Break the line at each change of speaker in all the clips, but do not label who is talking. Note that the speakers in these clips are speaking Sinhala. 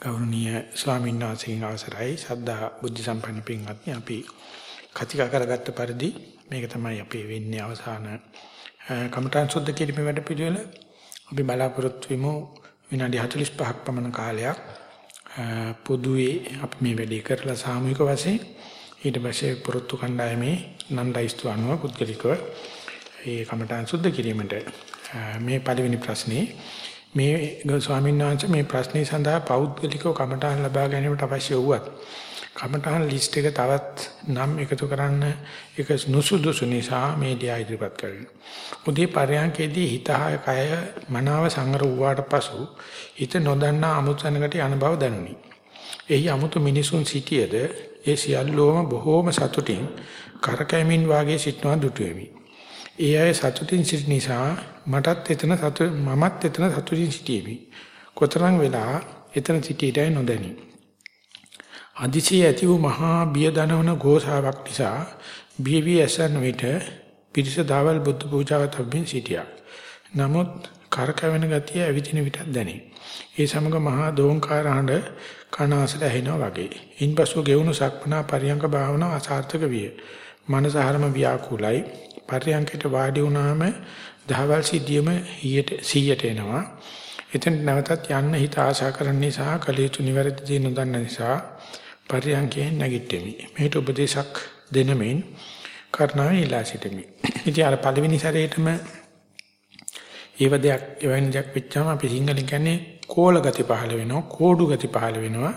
ගෞරවනීය ස්වාමීන් වහන්සේගේ අවසරයි. සද්ධා බුද්ධ සම්පන්න පින්වත්නි අපි කතිකා කරගත්ත පරිදි මේක තමයි අපේ වෙන්නේ අවසාන කමඨාන් සුද්ධ කිරීමේ වැඩ පිළිවෙල අපි බලාපොරොත්තු වෙමු විනාඩි 45ක් පමණ කාලයක්. පොදුවේ අපි මේ වැඩේ කරලා සාමූහික වශයෙන්. ඊට පස්සේ පොරොත්තු කණ්ඩායමේ නන්දයිස්තු අනුව පුද්ගලිකව ඒ කමඨාන් සුද්ධ කිරීමට මේ පළවෙනි ප්‍රශ්නේ මේ ස්වාමීන් වහන්සේ මේ ප්‍රශ්නේ සඳහා පෞද්ගලිකව කමඨාන් ලබා ගැනීමට අවශ්‍ය වුවත් කමඨාන් ලිස්ට් එක තවත් නම් එකතු කරන්න ඒක නුසුදුසු නිසා මේඩියා ඉදිරිපත් කරනවා. උදේ පරයන්කේදී හිතහය කය මනාව සංගර වූාට පසු හිත නොදන්නා අමුතනකට යන බව දැනුනි. එහි අමුතු මිනිසුන් සිටියේද ඒ සියල්ලෝම බොහෝම සතුටින් කරකැමින් වාගේ සිටනවා දුටුවෙමි. ඒ අය සතුටින් සිට නිසා මටත් එතන සතු මමත් එතන සතුටින් සිටියෙමි. කොතරම් වෙලා එතන සිටියටයි නොදැනි. අදිසිය ඇති වූ මහා බිය දනවන ഘോഷාවක් නිසා බිය වී ඇසන් විට පිරිස දාවල් බුද්ධ පූජාව තබමින් සිටියා. නමුත් කරකැවෙන ගතිය ඇවිදින විටත් දැනේ. ඒ සමග මහා දෝංකාර හඬ කන අසල ඇහෙනවා වගේ. ඉන්පසු ගෙවුණු සක්මනා පරියංග භාවනාව අසාර්ථක විය. මනස හරම ව්‍යාකූලයි. පරියංගයට වාඩි වුණාම දහවල් සිද්ධියම 100ට එනවා. එතන නැවතත් යන්න හිත ආශා කරන නිසා කලියුතු නිවැරදි දේ නොදන්න නිසා පරියංගයෙන් නැගිටෙමි. මේට උපදේශක් දෙන මෙන් කරනවා ඉලා සිටෙමි. ඉතින් අර පළවෙනි සැරේටම ඒව දෙයක් එවැනි දෙයක් වෙච්චාම අපි සිංහලෙන් කියන්නේ කෝල ගති පහළ වෙනවා, කෝඩු ගති පහළ වෙනවා.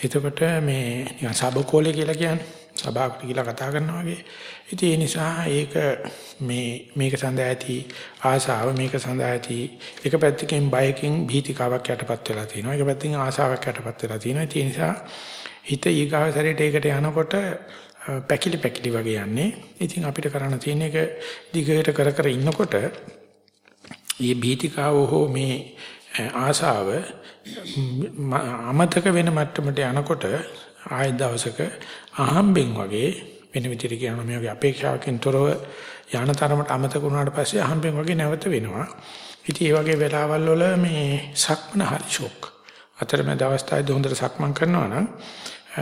එතකොට මේ නිකන් සබකෝලේ කියලා කියන්නේ සභාවකට කියලා කතා කරනවා වගේ. ඉතින් ඒ නිසා ඒක මේ මේක සඳහා ඇති ආශාව මේක සඳහා ඇති එක පැත්තකින් බයකින් භීතිකාවක් යටපත් වෙලා තියෙනවා. එක පැත්තකින් ආශාවක් යටපත් වෙලා තියෙනවා. ඒ නිසා හිත ඊගාව සැරේට ඒකට යනකොට පැකිලි පැකිලි වගේ යන්නේ. ඉතින් අපිට කරන්න තියෙන එක දිගට කර කර ඉන්නකොට මේ භීතිකාව හෝ මේ ආශාව අමතක වෙන මට්ටමට යනකොට ආය දවසක අහම්බෙන් වගේ වෙන විදිහට කියනවා මේ වගේ අපේක්ෂාවකින් තොරව යන තරමට අමතක වුණාට පස්සේ අහම්බෙන් වගේ නැවත වෙනවා. ඉතින් මේ වගේ වෙලාවල් වල මේ සක්මන හරි ෂොක්. අතරමැද අවස්ථාවේදී හොඳට සක්මන් කරනවා නම්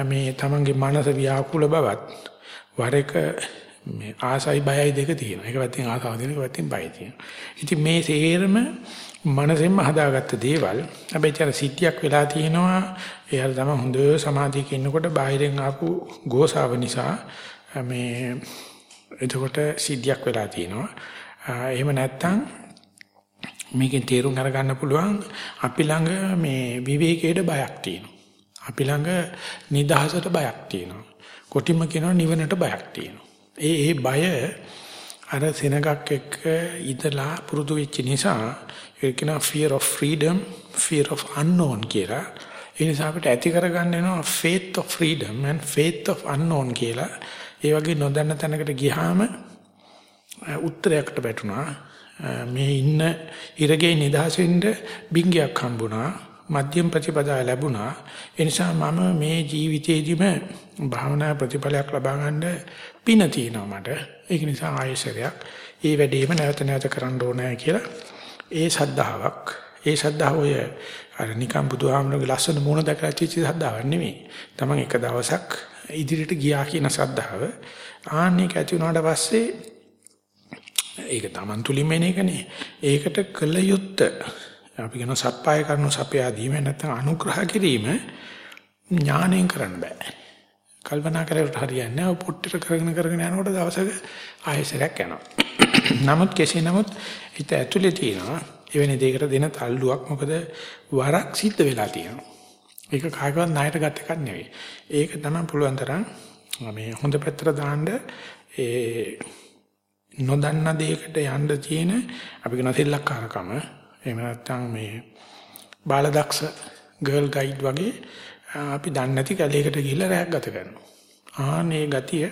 මේ තමන්ගේ මනස ව්‍යාකූල බවත් වර එක මේ ආසයි බයයි දෙක තියෙනවා. එක පැත්තෙන් ආසාව දෙන එක පැත්තෙන් බය තියෙනවා. ඉතින් මේ සේරම මනසෙන්ම හදාගත්ත දේවල්. හැබැයි අර සිද්ධියක් වෙලා තියෙනවා. එයාලා තමයි හොඳ සමාධියක ඉන්නකොට බාහිරෙන් ආපු ගෝසාව නිසා මේ එතකොට සිද්ධියක් වෙලා තියෙනවා. එහෙම නැත්තම් මේකෙන් තේරුම් අරගන්න පුළුවන් අපි ළඟ මේ විවේකයේ බයක් තියෙනවා. අපි ළඟ නිදහසට බයක් තියෙනවා. කොටිම කියනවා නිවනට බයක් තියෙනවා. ඒ ඒ බය අර සෙනගක් එක්ක ඉඳලා පුරුදු වෙච්ච නිසා ඒක කියනවා fear of freedom fear of unknown කියලා. ඒ නිසා අපිට ඇති කරගන්න වෙනවා faith of freedom and faith of unknown කියලා. ඒ වගේ නොදන්න තැනකට ගියාම උත්තරයකට වැටුණා. මේ ඉන්න ඉරගේ නිදහසින්ද බින්ගයක් හම්බුණා. මධ්‍යම ප්‍රතිපදාව ලැබුණා. ඒ නිසා මම මේ ජීවිතේදීම භාවනා ප්‍රතිඵලයක් ලබා ගන්න පින තියෙනවා මට. ඒක නිසා ආයෙසරයක් ඒ වැඩේම නැවත නැවත කරන්න ඕනේ කියලා ඒ සද්ධාාවක් ඒ සද්ධාව ඔය අර නිකම් බුදුහාමරගේ ලස්සන මූණ දැකලා තියච්ච සද්ධාවක් නෙමෙයි. Taman එක දවසක් ඉදිරියට ගියා කියන සද්ධාව ආන්නේක ඇති වුණාට පස්සේ ඒක Taman තුලින්ම එන එකනේ. ඒකට කළ යුත්තේ අපි කියන සප්පාය කරනු සපයා දීම නැත්නම් අනුග්‍රහ කිරීම ඥාණයෙන් කරන්න බෑ. කල්පනා කරේට හරියන්නේ නැහැ. පොට්ටට කරගෙන කරගෙන යනකොට දවසක ආයෙසරයක් යනවා. නමුත් කෙසේ නමුත් හිත ඇතුලේ තියෙනවා එවැනි දෙයකට දෙන තල්ලුවක් මොකද වරක් සිද්ධ වෙලා තියෙනවා. ඒක කාගවත් ණයට ගත් එකක් නෙවෙයි. ඒක තමයි පුළුවන් තරම් මේ හොඳ පැත්තට දාන්න ඒ නොදන්න දෙයකට යන්න තියෙන අපි කියන සෙල්ලක්කාරකම එහෙම නැත්නම් මේ බාලදක්ෂ ගර්ල් ගයිඩ් වගේ අපි දන්නේ නැති කැලේකට ගිහිල්ලා රැයක් ගත කරනවා. ආනේ ගතිය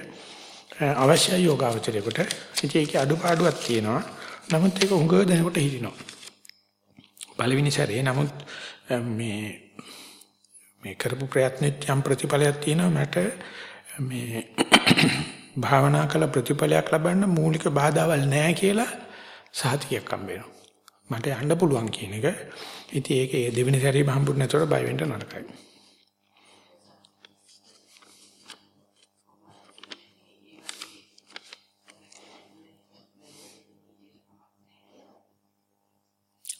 අවශ්‍යයි යෝගාවචරයකට. ඉතින් ඒකේ අඩුපාඩුවක් තියෙනවා. නමුත් ඒක උඟ දැනකොට හිරිනවා. පළවෙනි සැරේ නමුත් මේ මේ කරපු ප්‍රයත්නෙත් යම් ප්‍රතිඵලයක් තියෙනවා මට මේ භාවනා කළ ප්‍රතිඵලයක් ලබන්න මූලික බාධාවල් නැහැ කියලා සහතිකයක් හම්බ වෙනවා. මට යන්න පුළුවන් කියන එක. ඉතින් ඒක දෙවෙනි සැරේම හම්බුනේ නැතොට බය වෙන්න නරකයි.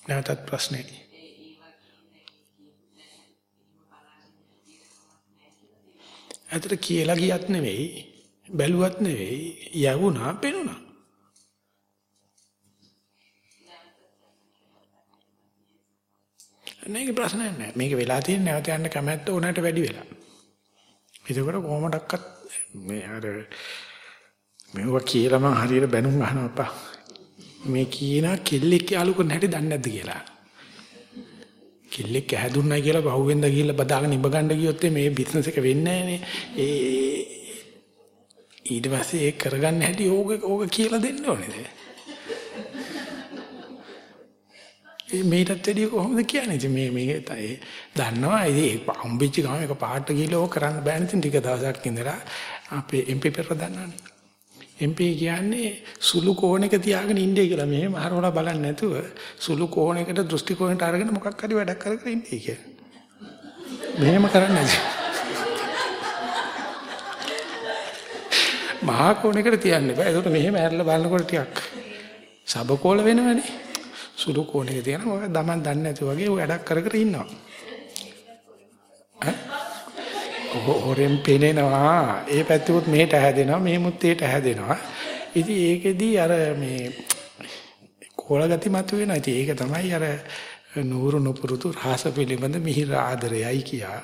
නැවතත් ප්‍රශ්නේ. අතට කියලා ගියත් නෙවෙයි බැලුවත් නෙවෙයි යවුණා පෙනුණා. මේක ප්‍රශ්නයක් නෑ. මේක වෙලා තියෙන නැවත යන්න කැමැත්ත උනට වැඩි වෙලා. ඒකවල කොහොමඩක්වත් මේ අර මේවා කියලා මං හරියට බැනුම් අහනවාපා. මේ කියන කෙල්ලෙක් යාලු කරන හැටි දන්නේ නැද්ද කියලා. කෙල්ලෙක් ඇහැදුන්නයි කියලා බහුවෙන්ද ගිහිල්ලා බදාගෙන ඉබ ගන්න ගියොත් මේ බිස්නස් එක වෙන්නේ නැහනේ. ඒ ඊට පස්සේ ඒක කරගන්න හැටි ඕක ඕක කියලා දෙන්න ඕනේ. මේකටත් වැඩිය කොහොමද කියන්නේ? ඉතින් මේ මේ දන්නවා ඉතින් හම්බෙච්ච ගම එක පාට ගිහලා ඕක කරන්න බෑනේ ඉතින් ටික දවසක් ඉඳලා අපේ MP පෙර දන්නවනේ. MP කියන්නේ සුළු කෝණයක තියාගෙන ඉන්නේ කියලා මෙහෙම හරවලා බලන්නේ නැතුව සුළු කෝණයකට දෘෂ්ටි කෝණයට අරගෙන මොකක් හරි වැඩක් කර කර ඉන්නේ කියලා. මෙහෙම කරන්නේ නැති. මහා කෝණයකට තියන්න බෑ. ඒකට මෙහෙම ඇරලා බලනකොට ටිකක් සබකෝල වෙනවනේ. සුළු කෝණයක තියන ඔය දමන් දන්නේ නැති වගේ වැඩක් කර කර ඉන්නවා. හොරෙන් පෙනෙනවා. ඒ පැත්තෙත් මෙහෙට හැදෙනවා, මෙහෙමුත් ඒට හැදෙනවා. ඉතින් ඒකෙදී අර මේ කෝල ගති මත වෙනවා. ඉතින් ඒක තමයි අර නూరు නුපුරුතු රහස පිළිබඳ මිහිර ආදරයයි කියා.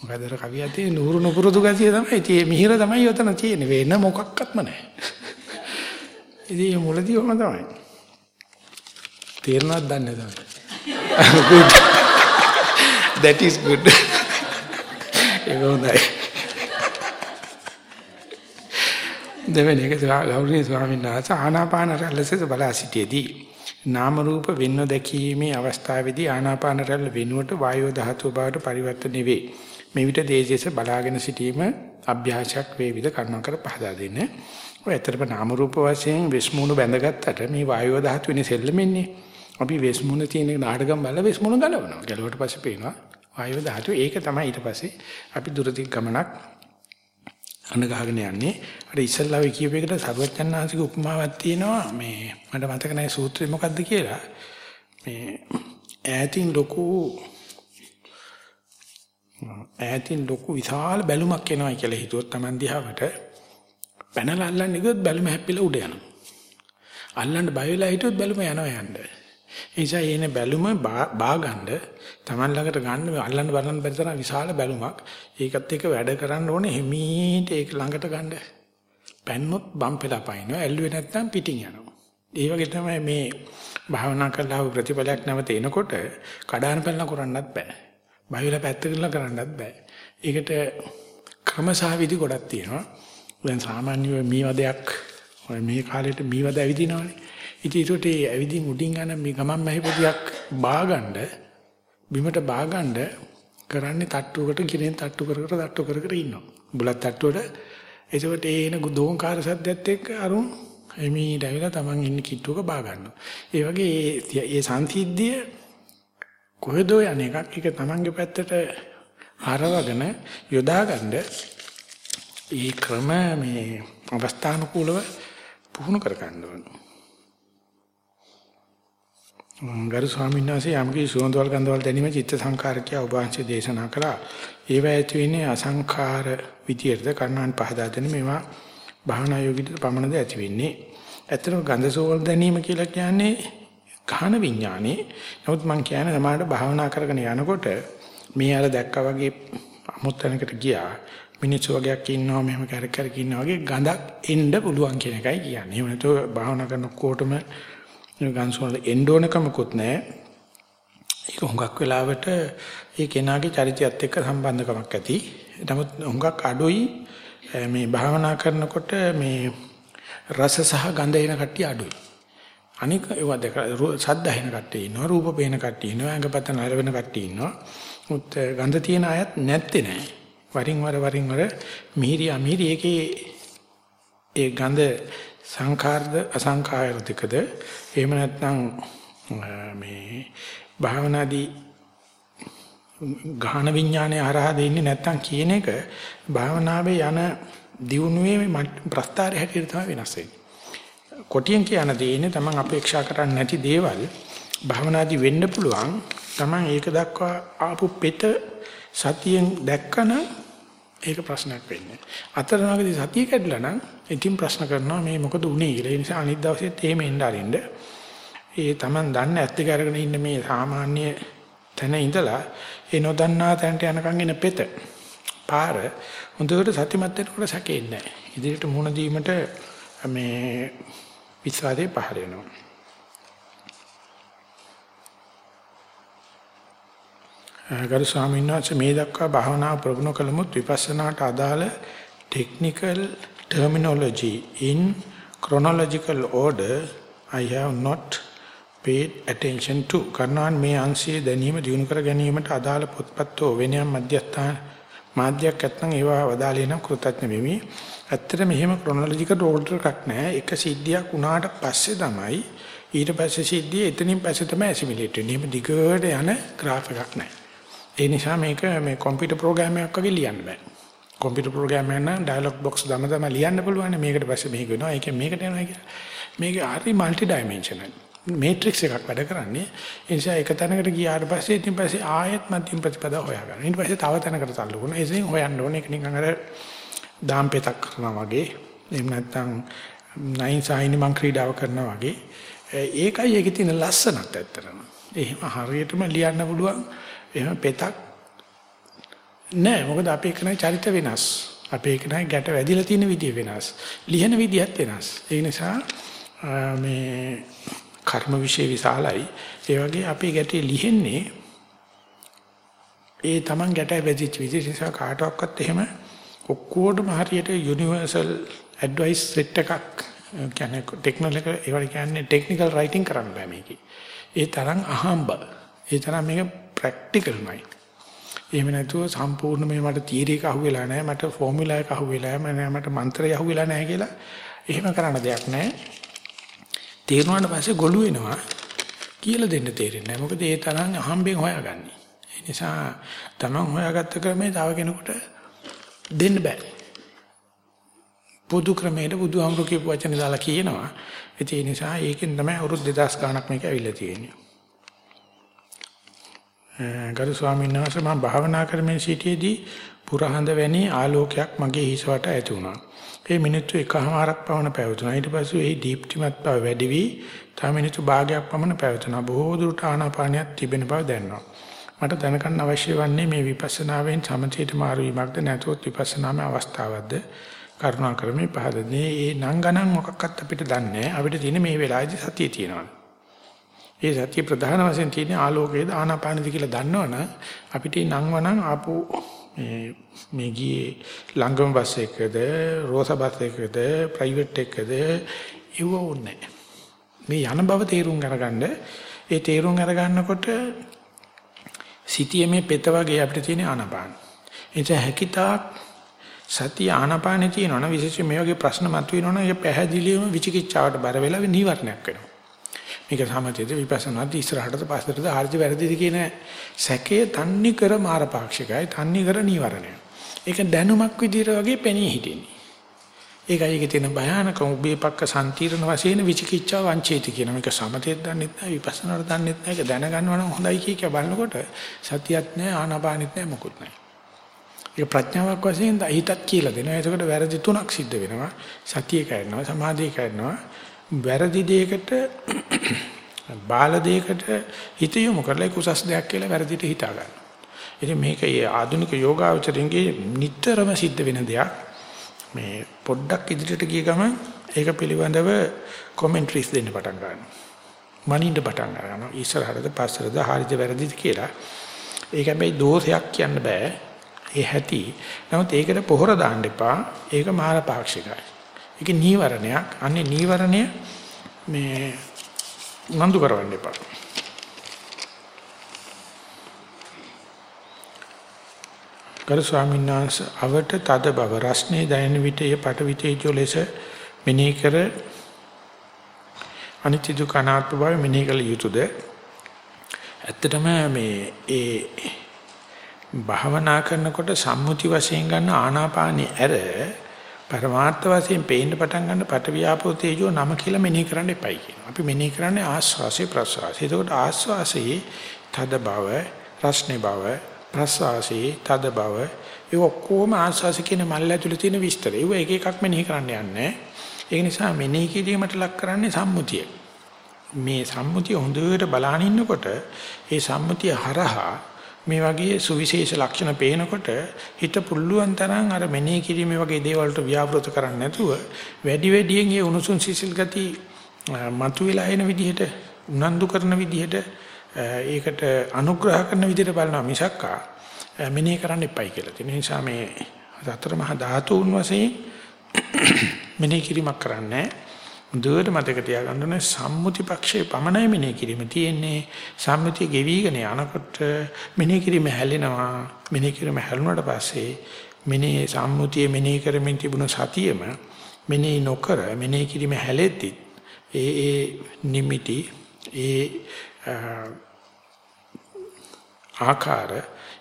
මොකද අර කවියතේ නూరు නුපුරුතු ගතිය තමයි. ඉතින් මිහිර තමයි යතන තියෙන්නේ. වෙන මොකක්වත්ම නැහැ. ඉතින් මුලදී ඔහම තමයි. තේරෙනවද දන්නේ නැහැ. good. that is good. ඒක හොඳයි. දෙවෙනි එක ගෞරවනීය ස්වාමීන් වහන්සේ ආනාපාන රැල්ලසේ බලා සිටියේදී නාම රූප වෙන්න දැකීමේ අවස්ථාවේදී ආනාපාන රැල්ල වෙනුවට වායෝ ධාතුව බවට පරිවර්තන වේ. මේ විට දේශේස බලාගෙන සිටීම අභ්‍යාසයක් වේවිද කරුණාකර පහදා දෙන්න. ඔය ඇත්තටම නාම රූප වශයෙන් වෙස්මුණු බැඳගත්තට මේ වායෝ ධාතුවනේ සෙල්ලෙන්නේ. අපි වෙස්මුණ තියෙන නාටකම් බලලා වෙස්මුණ ගලවනවා. ගලවට පස්සේ පේනවා වායව ධාතුව. ඒක තමයි ඊට පස්සේ අපි දුරදිග ගමනක් අඳ ගහගෙන යන්නේ. අර ඉස්සල්ලාවේ කියපු එකට සර්වඥාන්සික උපමාවක් තියෙනවා. මේ මට මතක නැහැ සූත්‍රය මොකද්ද කියලා. මේ ඈතින් ලොකු ඈතින් ලොකු විශාල බැලුමක් එනවා කියලා හිතුවොත් Taman දිහාවට පැනලා අල්ලන්න ගියොත් බැලුම හැප්පිලා උඩ යනවා. අල්ලන්න බය වෙලා හිටියොත් බැලුම යනවා යන්නේ. නිසා එන බැලුම බාගන්න Taman ළඟට ගන්න අල්ලන්න බලන්න බැරි තරම් විශාල බැලුමක්. ඒකත් එක්ක වැඩ කරන්න ඕනේ හිමීට ඒක ළඟට ගන්න. පැන්නොත් බම් පෙලා පයින්නවා. ඇල්ලුවේ නැත්නම් පිටින් යනවා. ඒ වගේ තමයි මේ භාවනා කළා ප්‍රතිඵලයක් නැවත එනකොට කඩාන පැනලා කරන්නත් බෑ. බයිලා පැත්තකට කරන්නත් බෑ. ඒකට ක්‍රමසහවිදි ගොඩක් තියෙනවා. දැන් සාමාන්‍ය මීවදයක් මේ කාලේට මීවද ඇවිදිනවනේ. ඉතින් ඒකට ඒ ඇවිදින් උඩින් යන මේ ගමන් මහපොදියක් බාගන්න බිමට බාගන්න කරන්නේ තට්ටුවකට ගිරෙන් තට්ටු කර කර තට්ටු කර කර ඉන්නවා. බුලත් තට්ටුවට එතකොට ඒ එන දෝංකාර සද්දයත් එක්ක අරුන් එමීට ඇවිල්ලා Taman ඉන්න කිට්ටුවක බාගන්නවා. ඒ වගේ ඒ සංසිද්ධිය කොහෙදෝ යන එකක් ඒක Tamanගේ පැත්තට හරවගෙන යොදාගන්න ඒ ක්‍රම මේ අවස්ථානුකූලව පුහුණු කර ගන්න ඕනේ. ගරු ස්වාමීන් වහන්සේ යම්කී සුවඳවල් ගන්ධවල් දැනීම චිත්ත සංකාරකය ඔබ වහන්සේ දේශනා කළා. ඒව ඇති වෙන්නේ අසංඛාර විදියටද කර්ණාන් පහදා දෙන මේවා භාවනා යෝගීට පමණද ඇති වෙන්නේ. ඇත්තටම ගන්ධ සෝවල් දැනීම කියලා කියන්නේ කහන විඥානේ. නමුත් මම කියන්නේ සමහරට භාවනා කරගෙන යනකොට මේ අර දැක්කා වගේ අමුත්තනකට ගියා. මිනිස්සු වගේක් ඉන්නවා මෙහෙම කැරක් කැරක් ඉන්නවා වගේ ගඳක් එන්න පුළුවන් කියන එකයි කියන්නේ. එහෙම නැතුව භාවනා කරනකොටම ගන්සෝල එන්න ඕනකමකුත් නැහැ. ඒක හුඟක් වෙලාවට ඒ කෙනාගේ චරිතයත් එක්ක සම්බන්ධකමක් ඇති. නමුත් හුඟක් අඩුයි මේ භාවනා කරනකොට මේ රස සහ ගඳ එන කට්ටිය අඩුයි. අනික ඒවා දෙක සද්ද ඇහෙන කට්ටිය ඉන්නවා රූප පේන කට්ටිය ඉන්නවා ඇඟපත නරවෙන කට්ටිය ඉන්නවා. මුත් ගඳ තියෙන අයත් නැත්තේ නෑ. වරින් වර වරින් වර මිහිරි අමිහිරි ඒකේ ඒ ගඳ සංඛාරද අසංඛාරදිකද එහෙම නැත්නම් මේ භාවනාදී ගාහන විඥානය හරහා දෙන්නේ නැත්තම් කියන එක භාවනාවේ යන දියුණුවේ ප්‍රස්තාරය හැටියට තමයි වෙනස් වෙන්නේ. කොටියෙන් කියන දේනේ තමන් අපේක්ෂා කරන්නේ නැති දේවල් භාවනාදී වෙන්න පුළුවන්. තමන් ඒක දක්වා ආපු පෙත සතියෙන් දැක්කන ඒක ප්‍රශ්නයක් වෙන්නේ. අතරමඟදී සතිය කැඩලා නම් ඉතින් ප්‍රශ්න කරනවා මේ මොකද උනේ කියලා. ඒ නිසා අනිත් දවසෙත් එහෙම එන්න අරින්න. ඒ තමන් දන්න ඇත්ත කරගෙන ඉන්න මේ සාමාන්‍ය තැන ඉඳලා ඒ නොදන්නා තැනට යනකම් එන පෙත පාර හොඳට සතිමත් වෙනකොට සැකෙන්නේ නැහැ. ඉදිරියට මුහුණ දීමට මේ විශ්වාසය පහළ වෙනවා. ගරු ස්වාමීන් වහන්සේ මේ දක්වා භාවනා ප්‍රගුණ කළමුත් විපස්සනාට අදාළ technical terminology in chronological order I have not paid attention to කරනවන් මේ අංශයේ දැනීම දිනු කර ගැනීමට අදාළ පොත්පත් හෝ වෙනම මධ්‍යස්ථාන මාධ්‍යයක් නැත්නම් ඒවා වදාලේ නම් කෘතඥ වෙමි. ඇත්තට මෙහෙම ක්‍රොනොලොජිකල් ඕඩර් එකක් නැහැ. එක සිද්ධියක් වුණාට පස්සේ තමයි ඊට පස්සේ සිද්ධිය එතනින් පස්සේ තමයි ඇසිමිලේට් වෙන්නේ. එහෙම දිගට යන graph එකක් නැහැ. ඒ නිසා මේක මේ කම්පියුටර් ප්‍රෝග්‍රෑම් එකක් වගේ ලියන්න බෑ. කම්පියුටර් ප්‍රෝග්‍රෑම් එක නම් ඩයලොග් බොක්ස් දම දම ලියන්න පුළුවන්. මේකට පස්සේ මේක වෙනවා. ඒකෙන් මේකට යනවා කියලා. මේක හරි মালටි ඩයිමෙන්ෂනල්. මේට්‍රික්ස් එකක් වැඩ කරන්නේ. ඒ නිසා එක තැනකට ගියාට පස්සේ ඉතින් පස්සේ ආයෙත් මධ්‍යම ප්‍රතිපදාව හොයාගන්න. ඊට පස්සේ තව තැනකට තල්ලු කරනවා. ඒසෙන් හොයන්න ඕනේ. ඒක නිකන් අර දාම්පෙතක් කරනවා වගේ. එහෙම නැත්නම් නයින් සායිනි මං ක්‍රීඩාව කරනවා වගේ. ඒකයි ඒකේ තියෙන ලස්සනත් ඇත්තටම. එහෙම හරියටම ලියන්න පුළුවන්. එහෙම පෙතක් නෑ. මොකද අපේ කෙනා චරිත වෙනස්. අපේ කෙනා ගැට වැදිලා තියෙන විදිය වෙනස්. ලියන විදියත් වෙනස්. ඒ නිසා මේ කර්ම વિશે විශාලයි. ඒ වගේ අපේ ගැටේ ලිහෙන්නේ ඒ Taman ගැට වැදිච්ච විදිහ නිසා කාටවත් එහෙම ඔක්කොටම හරියට යුනිවර්සල් ඇඩ්වයිස් සෙට් එකක් කියන්නේ ටෙක්නොලොජි ඒවල කියන්නේ ටෙක්නිකල් රයිටින් කරන්න බෑ මේකේ. ඒ තරම් අහම්බ. ඒ තරම් මේක ප්‍රැක්ටිකල් නයි. එහෙම නැතුව සම්පූර්ණ මේ මට තියරි එක අහුවෙලා නැහැ මට ෆෝමියුලා එක අහුවෙලා නැහැ මට මන්ත්‍රය අහුවෙලා නැහැ කියලා එහෙම කරන්න දෙයක් නැහැ. තේරුණාට පස්සේ ගොළු වෙනවා කියලා දෙන්න තේරෙන්නේ නැහැ. මොකද ඒ තරම් අහම්බෙන් හොයාගන්නේ. ඒ නිසා තමන් හොයාගත්ත ක්‍රමේ තව කෙනෙකුට දෙන්න බෑ. පොදු ක්‍රමයට බුදුහාමුදුරු කියපු වචන දාලා කියනවා. ඒ නිසා ඒකෙන් තමයි අවුරුදු 2000 ගණක් මේක ඇවිල්ලා තියෙන්නේ. ගරු ස්වාමීන් වහන්සේ මම භාවනා කරමින් සිටියේදී පුරහඳ වැනි ආලෝකයක් මගේ හිස වට ඇති වුණා. ඒ මිනිත්තු එකමාරක් පවන පැවතුණා. ඊට පස්සේ ඒ දීප්තිමත් බව වැඩි වී තව මිනිත්තු භාගයක් පමණ පැවතුණා. බොහෝ දුරට ආනාපානියක් තිබෙන බව දැනෙනවා. මට දැනගන්න අවශ්‍ය වන්නේ මේ විපස්සනාවෙන් සමථයට මාරු වීමක්ද නැත්නම් විපස්සනාම අවස්ථාවක්ද කරුණා කරමින් පහදන්නේ. ඒ නම් ගණන් මොකක්වත් අපිට දන්නේ නැහැ. අපිට තියෙන මේ වෙලාවේදී සතිය තියෙනවා. ඒ සතිය ප්‍රධාන වශයෙන් තියෙන ආලෝකයේද ආනාපානද කියලා දන්නවනම් අපිට නම් වනම් ආපු මේ මේ ගියේ ළඟම බස් එකද රෝස බස් එකද ප්‍රයිවට් එකද ඉව ඕනේ මේ යන බව තේරුම් අරගන්න. ඒ තේරුම් අරගන්නකොට සිටියේ පෙත වගේ අපිට තියෙන ආනාපාන. එතැ හැකිතාක් සතිය ආනාපානේ තියෙනවනේ විශේෂයෙන් මේ වගේ ප්‍රශ්න මතුවෙනවනේ ඒක පැහැදිලිවම විචිකිච්ඡාවට බර වෙලා නිවර්ණයක් වෙනවා. මේක සමතේද විපස්සනාද ඉස්සරහටද පස්සටද ආර්ජ වැරදිද කියන සැකයේ තන්නේ කර මාරපාක්ෂිකයි තන්නේ කර නීවරණය. ඒක දැනුමක් විදිහට වගේ පෙනී හිටින්නේ. ඒකයි ඒකේ තියෙන භයානකම උබේපක්ක සම්තිරණ වශයෙන් විචිකිච්ඡා වංචේති කියන මේක සමතේත් දන්නෙත් නැහැ විපස්සනාට දන්නෙත් නැහැ ඒක දැනගන්නවා නම් හොඳයි කිය කිය බලනකොට සතියක් නැහැ ආනාපානෙත් නැහැ මොකුත් නැහැ. ඒක ප්‍රඥාවක් වශයෙන් හිතත් කියලා දෙනවා. එතකොට වැරදි තුනක් සිද්ධ වෙනවා. සතිය කරනවා සමාධිය කරනවා වැරදි දෙයකට බාල දෙයකට හිත යොමු කරලා ඒක උසස් දෙයක් කියලා වැරදිට හිතා ගන්න. ඉතින් මේක ඒ ආධුනික යෝගාවචරයේ නිතරම සිද්ධ වෙන දෙයක්. මේ පොඩ්ඩක් ඉදිරියට ගිය ගමන් ඒක පිළිබඳව කමෙන්ටරිස් දෙන්න පටන් ගන්නවා. මනින්න පටන් ගන්නවා. ඉස්සරහටද පස්සටද හරිද වැරදිද කියලා. ඒක හැබැයි දෝෂයක් කියන්න බෑ. ඒ හැටි. නමුත් ඒකට පොහොර දාන්න එපා. ඒක මාන පාක්ෂිකයි. ඒක නීවරණයක්. අන්නේ නීවරණය මේ නන්දු කරවන්න එපා. ගරු ස්වාමීන් වහන්සේ අවට තද බව රස්නේ දැනෙන විට ඒ පට විතේජෝ ලෙස මෙනෙහි කර අනිත්‍ය දුක්ඛ අනාත්ම බව මෙනෙහි කළ යුතුද? ඇත්තටම මේ ඒ භාවනා කරනකොට සම්මුති වශයෙන් ගන්න ආනාපානිය ඇර පරමාර්ථ වශයෙන් පේන්න පටන් ගන්න පටවියාපෝ තේජෝ නම කියලා මෙනෙහි කරන්න එපයි කියනවා. අපි මෙනෙහි කරන්නේ ආස්වාසේ ප්‍රස්වාසේ. එතකොට ආස්වාසේ තද බව, රස්නේ බව, ප්‍රස්වාසේ තද බව, ඒ ඔක්කොම ආස්වාසේ කියන මල්ල ඇතුලේ තියෙන විස්තර. ඒව එක එකක් මෙනෙහි කරන්න යන්නේ. ඒ නිසා මෙනෙහි කිරීමට ලක් කරන්නේ සම්මුතිය. මේ සම්මුතිය හොඳට බලාගෙන ඉන්නකොට ඒ සම්මුතිය හරහා මේ වගේ සුවිශේෂ ලක්ෂණ පේනකොට හිත පුල්ලුවන් තරම් අර මෙනෙහි කිරීමේ වගේ දේවල් වලට ව්‍යාපෘත කරන්නේ නැතුව වැඩි වැඩියෙන් ඒ උණුසුම් සිසිල් ගති මතුවලා එන විදිහට උනන්දු කරන විදිහට ඒකට අනුග්‍රහ කරන විදිහට බලනවා මිසක්කා මෙනෙහි කරන්න එපයි කියලා. ඒ නිසා මේ සතර මහා ධාතුන් වශයෙන් මෙනෙහි කිරීමක් කරන්නේ නැහැ. දුවට මතක තියාගන්න ඕනේ සම්මුති පක්ෂයේ පමණයි මෙනෙහි කිරීම තියෙන්නේ. සම්මුතිය ගෙවිගෙන යනකොට මෙනෙහි කිරීම හැලෙනවා. මෙනෙහි කිරීම හැලුණාට පස්සේ මෙනෙහි සම්මුතිය මෙනෙහි කරමින් තිබුණ සතියෙම මෙනෙහි නොකර මෙනෙහි කිරීම හැලෙද්දි ඒ ඒ නිමිටි ඒ ආකාර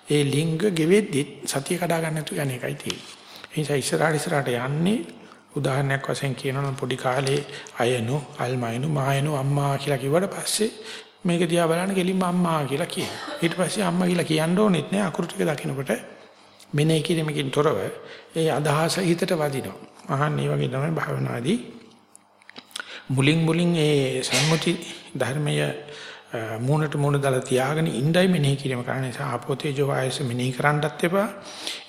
ඒ ලිංග ගෙවෙද්දි සතිය කඩා ගන්න තු යන එකයි තියෙන්නේ. ඒ නිසා ඉස්සරහට ඉස්සරහට යන්නේ උදාහරණයක් වශයෙන් කියනවා නම් පොඩි කාලේ අයනු අල්මයිනු මායනු අම්මා කියලා කිව්වට පස්සේ මේක දිහා බලන්න ගෙලින්ම අම්මා කියලා කියනවා. ඊට පස්සේ අම්මා කියලා කියන්න ඕනෙත් නෑ අකුරු ටික දකිනකොට මෙනේ කිරීමකින් තොරව ඒ අදහස හිතට වදිනවා. අහන්න මේ වගේ තමයි භාවනාදී මුලින් මුලින් ඒ සම්මුති ධර්මය මූණට මූණ දාලා තියාගෙන ඉඳයි මෙනෙහි කිරීම කරන නිසා ආපෝතේ ජෝයස මෙනෙහි කරන්නත් එපා.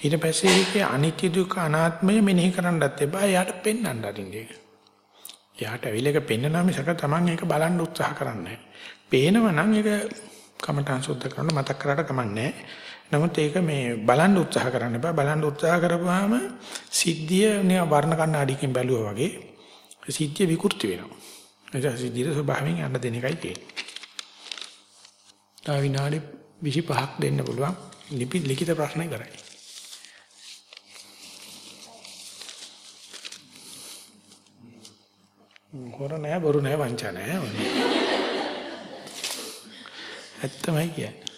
ඊට පස්සේ ඒකේ අනිත්‍ය දුක්ඛ අනාත්මය මෙනෙහි කරන්නත් එපා. එයාට පෙන්වන්න අරින්නේ එයාට ඇවිල්ලා ඒක පෙන්වනා මිසක Taman ඒක බලන්න උත්සාහ කරන්නේ පේනවනම් ඒක කමඨං සුද්ධ කරන මතක් කරාට කමන්නේ නමුත් ඒක මේ බලන්න උත්සාහ කරන්න එපා. බලන්න උත්සාහ කරපුවාම සිද්ධිය නේ වර්ණ කණ්ණාඩියකින් බැලුවා වගේ සිද්ධිය විකෘති වෙනවා. එතන සිද්ධියේ ස්වභාවයෙන් යන්න දෙන එකයි තියෙන්නේ. තව විනාඩි 25ක් දෙන්න පුළුවන්. ලිපි ලිඛිත ප්‍රශ්න කරයි. හොර නෑ බොරු නෑ වංචා නෑ. ඇත්තමයි කියන්නේ.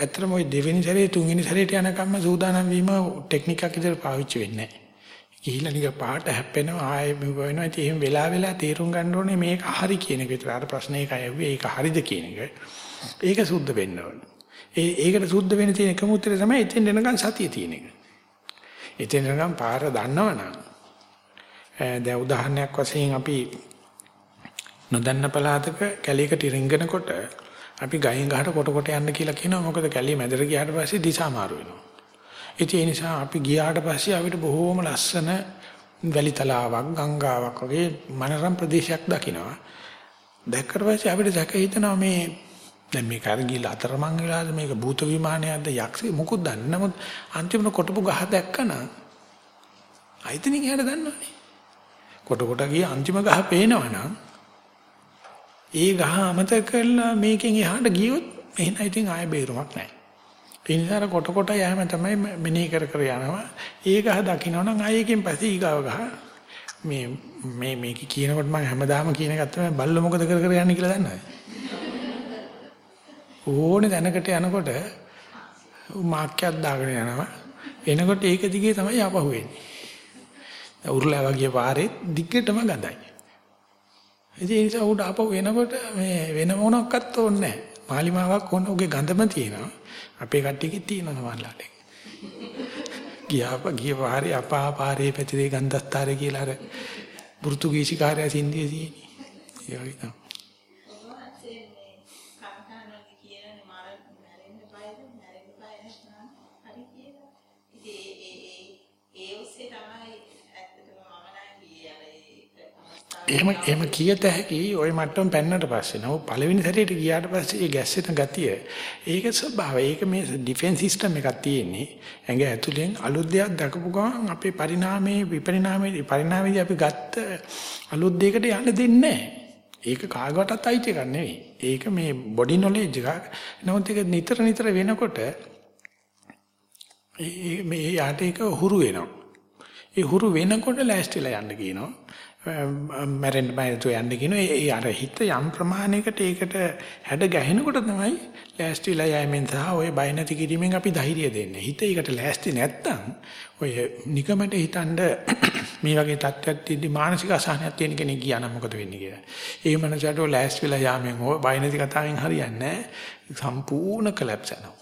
ඇත්තටම ওই දෙවෙනි සැරේ තුන්වෙනි සැරේට යනකම්ම සූදානම් වීම ටෙක්නික් එකක් විතර පාවිච්චි වෙන්නේ නැහැ. ගිහිල්ලා නික පාට හැප්පෙනවා ආයෙ මෙව වෙනවා. ඉතින් එහෙම වෙලා වෙලා තීරුම් ගන්න ඕනේ මේක හරි කියන එක විතර. අර ප්‍රශ්නේ එකයි ඇහුවේ ඒක හරිද කියන එක. ඒක සුද්ධ වෙන්න ඕනේ. ඒ ඒකට සුද්ධ වෙන්න තියෙන එකම උත්තරේ තමයි එතෙන් එනකන් සතිය තියෙන එක. එතෙන් එනකන් පාර දන්නවනම් දැන් උදාහරණයක් වශයෙන් අපි නොදන්න පළාතක කැලේකට රිංගනකොට අපි ගහින් ගහට කොට කොට යන්න කියලා කියනවා. මොකද කැලේ මැදට ගියාට පස්සේ දිශා මාරු වෙනවා. ඒ නිසා අපි ගියාට පස්සේ අපිට බොහෝම ලස්සන වැලි තලාවක් ගංගාවක් වගේ මනරම් ප්‍රදේශයක් දකිනවා. දැක්කට පස්සේ අපිට දැක හිතනවා මේ දැන් මේක අර ගිහලා අතරමං වෙලාද මේක භූත විමානයක්ද යක්ෂය මොකුත් දන්නේ නැමුත් අන්තිමට කොටපු ගහ දැක්කනම් අයිතනින් එහාට දන්නවනේ. කොට කොට ගිය අන්තිම ගහ පේනවනම් ඒ ගහ අමතක කරලා මේකෙන් එහාට ගියොත් එහෙනම් ඉතින් ආයෙ බේරුමක් නැහැ. ඒ නිසා කොට කොට යෑම තමයි මෙනෙහි කර කර යනවා. ඒ ගහ දකින්නවනම් ආයෙකින් පස්සේ ඊගාව ගහ මේ මේ මේක කියනකොට මම හැමදාම කියන එකක් තමයි බල්ල මොකද කර කර යන්නේ කියලා දන්නවද? ඕනේ දැනකට යනකොට මාක්කයක් දාගෙන යනවා. එනකොට ඒක දිගේ තමයි ආපහු එන්නේ. උරුලා වගේ පාරේ දිගටම ගඳයි. ඉතින් ඒ නිසා උඩ ආපහු එනකොට මේ වෙන මොනක්වත් ඕනේ නැහැ. මාලිමාවක් ඕන උගේ ගඳම තියෙනවා. අපේ කට්ටියකේ තියෙනවා සමහරලාට. ගියාප ගිය පාරේ අපා පාරේ පැතිරේ ගන්ධස්තරේ කියලා අර පෘතුගීසි කාර්යය සින්දියේ තියෙන්නේ. ඒ වගේ තමයි. එහෙම එහෙම කියත හැකි ওই මට්ටම පෙන්නට පස්සේ නෝ පළවෙනි සැරේට ගියාට පස්සේ ඒ ගැස්සෙන ගතිය ඒක ස්වභාවය ඒක මේ ඩිෆෙන්ස් සිස්ටම් එකක් තියෙන්නේ ඇඟ ඇතුලෙන් අලුත් දෙයක් දකපු ගමන් අපේ පරිණාමයේ විපරිණාමයේ පරිණාමයේදී අපි ගත්ත අලුත් දෙයකට යන්න දෙන්නේ ඒක කාගවටත් අයිති එකක් නෙවෙයි ඒක මේ බොඩි නොලෙජ් එකක් නමුත් ඒක නිතර නිතර වෙනකොට මේ යාට ඒක හුරු වෙනවා. ඒ හුරු වෙනකොට ලෑස්තිලා යන්න කියනවා. මැරෙන්න බයතු යන්න කියන ඒ අර හිත යම් ප්‍රමාණයකට ඒකට හැඩ ගැහෙනකොට තමයි ලෑස්තිලා යෑමෙන් සහ ඔය බය නැති කිරීමෙන් අපි ධෛර්යය දෙන්නේ. හිත ඒකට ලෑස්ති නැත්තම් ඔය නිකමට හිතනද මේ වගේ තත්ත්වයක් තියෙද්දි මානසික අසහනයක් තියෙන කෙනෙක් ගියා නම් මොකද වෙන්නේ කියලා. ඒ මනසට ලෑස්තිලා යාමෙන් හෝ බය නැති කතාවෙන් හරියන්නේ නැහැ. සම්පූර්ණ කලැප්ස් යනවා.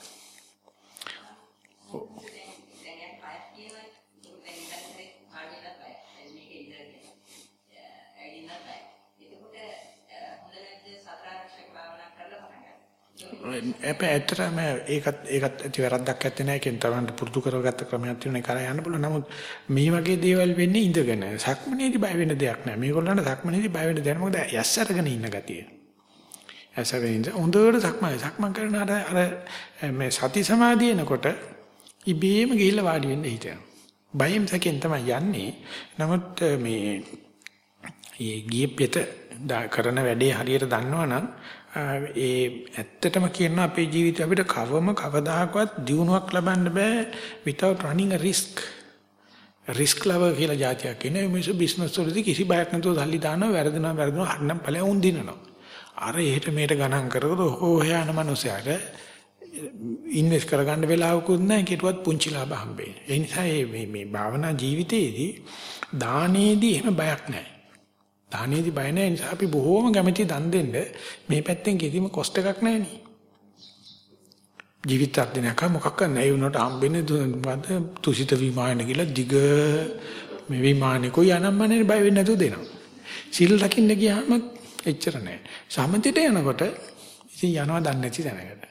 ඇත්තටම ඒකත් ඒකත් ඇති වැරද්දක් නැත්තේ නෑ කියන තරමට පුරුදු කරගත්ත ක්‍රමයක් තියෙන එක යන්න පුළුවන්. නමුත් මේ වගේ දේවල් වෙන්නේ ඉඳගෙන. සක්මනේදී බය වෙන්න දෙයක් නෑ. මේගොල්ලන්ට සක්මනේදී බය වෙන්න දෙයක් මොකද යස් අරගෙන ඉන්න ගතිය. යස් අරගෙන ඉඳ හොඳට සක්මනේ සක්මන් කරන අර අර මේ සති සමාධිය එනකොට ඉබේම ගිහිල්ලා වාඩි වෙන්න හිතෙනවා. බයෙන් සැකෙන් තමයි යන්නේ. නමුත් මේ මේ ගියපෙත කරන වැඩේ හරියට දන්නවනම් ඒ ඇත්තටම කියනවා අපේ ජීවිතේ අපිට කවම කවදාකවත් දියුණුවක් ලබන්න බෑ without running a risk. risk ලව කියලා જાතියක් ඉන්නේ මිනිස්සු බිස්නස් වලදී කිසි බයක් නැතුව සල්ලි දානවා වැරදිනවා වැරදිනවා හරිනම් ඵලයන් උන්දිනවා. අර එහෙට මෙහෙට ගණන් කරකද හෝ යන මනුස්සයාට ඉන්වෙස්ට් කරගන්න වෙලාවකුත් නැහැ කෙටුවත් පුංචි ලාභ හම්බෙන්නේ. ඒ නිසා මේ මේ භාවනා ජීවිතයේදී දානයේදී එහෙම බයක් නැහැ. දානේදී බය නැහැ නිසා අපි බොහෝම කැමති දන් දෙන්න මේ පැත්තෙන් කිසිම කොස්ට් එකක් නැහැ නේ. ජීවිත අධ්‍යයනක මොකක් නැහැ වුණාට හම්බෙන්නේ වද තුසිත විමාන කියලා දිග මේ විමානේ කොයි අනම්මනේ බය වෙන්නේ නැතුව දෙනවා. සිල් රකින්න ගියාම එච්චර නැහැ. සමතිට යනකොට ඉතින් යනවා දන්නේ නැති තැනකට.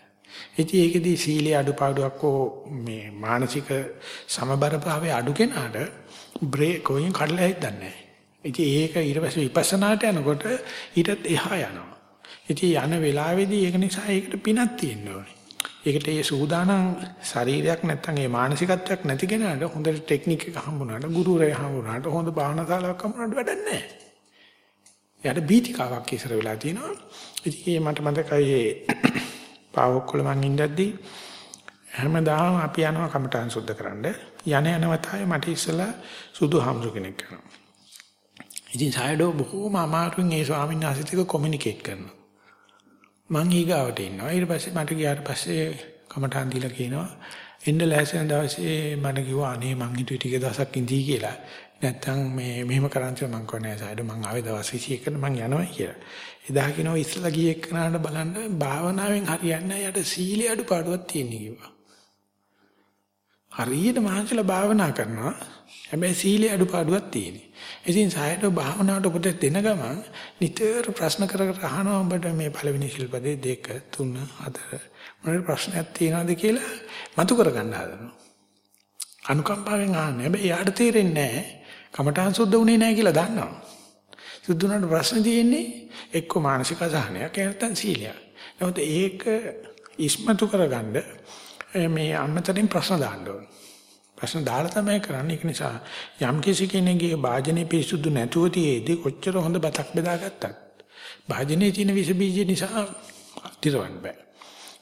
ඉතින් ඒකෙදී සීලේ අඩුපාඩුවක් හෝ මේ මානසික සමබරභාවයේ අඩු කෙනාට බ්‍රේක් කොයින් කඩලා හිටන්නේ නැහැ. ඉතින් ඒක ඊට පස්සේ විපස්සනාට යනකොට ඊටත් එහා යනවා. ඉතින් යන වෙලාවේදී ඒක නිසා ඒකට පිනක් තියෙන්න ඕනේ. ඒකට ඒ සූදානම් ශරීරයක් නැත්නම් ඒ මානසිකත්වයක් නැති කෙනාට හොඳට ටෙක්නික් එක හම්බුනාට ගුරුවරයා හම්බුනාට හොඳ භාවනාශාලාවක් හම්බුනාට වැඩක් නැහැ. එයාට බීතිකාවක් ඉස්සර වෙලා තියෙනවා. ඉතින් මට මතකයි ඒ පාවොක්කොල මං ඉඳද්දි හැමදාම අපි යනවා කමටහන් සුද්ධ කරන්න. යන යනවතාවේ මට ඉස්සලා සුදු හම්සු කෙනෙක් කරනවා. ඉතින් සායඩෝ බොහෝම අමාරුවෙන් ඒ ස්වාමීන් වහන්සේත් එක්ක කොමියුනිකේට් කරනවා. මං ඊගාවට ඉන්නවා. ඊට පස්සේ මට ගියාට පස්සේ කමටහන් දීලා කියනවා එන්න ලෑස්තින දවසේ මම කිව්වා අනේ මං හිතුවේ ටික දවසක් ඉඳී කියලා. නැත්තම් මේ මෙහෙම කරන් කියලා මං කොහොනේ සායඩෝ මං ආවේ දවස් 21කට මං යනවා කියලා. එදා කියනවා ඉස්සලා ගියේ එක්කනට බලන්න භාවනාවෙන් හරියන්නේ යට සීලේ අඩුපාඩුවක් තියෙන කිව්වා. හරියට මහන්සිලා භාවනා කරනවා. හැබැයි සීලේ අඩුපාඩුවක් තියෙනවා. ඉතින් සායතෝ භාවනාවට උපදෙස් දෙන ගමන් නිතර ප්‍රශ්න කර කර අහනවා ඔබට මේ පළවෙනි ශිල්පදේ 2 3 4 මොනවාද ප්‍රශ්නයක් තියෙනවද කියලා මතු කර ගන්න හදනවා. අනුකම්පාවෙන් අහන්නේ. හැබැයි යාට තේරෙන්නේ නැහැ. කමඨාන් සුද්ධ වුණේ නැහැ කියලා දන්නවා. සුද්ධ වුණාට ප්‍රශ්න තියෙන්නේ එක්ක මානසික අසහනයක් නැත්නම් සීලයක්. නමුත් ඒක ඉස්මතු කරගන්න මේ අම්මතරින් ප්‍රශ්න දාන්න ඕනේ. ප්‍රශ්න දාලා තමයි කරන්නේ. ඒක නිසා යම් කිසි කෙනෙක්ගේ වාජනේ පිසුදු නැතුව තියේදී කොච්චර හොඳ බතක් බෙදාගත්තත් වාජනේ තියෙන විස බීජ නිසා තිරවන්න බෑ.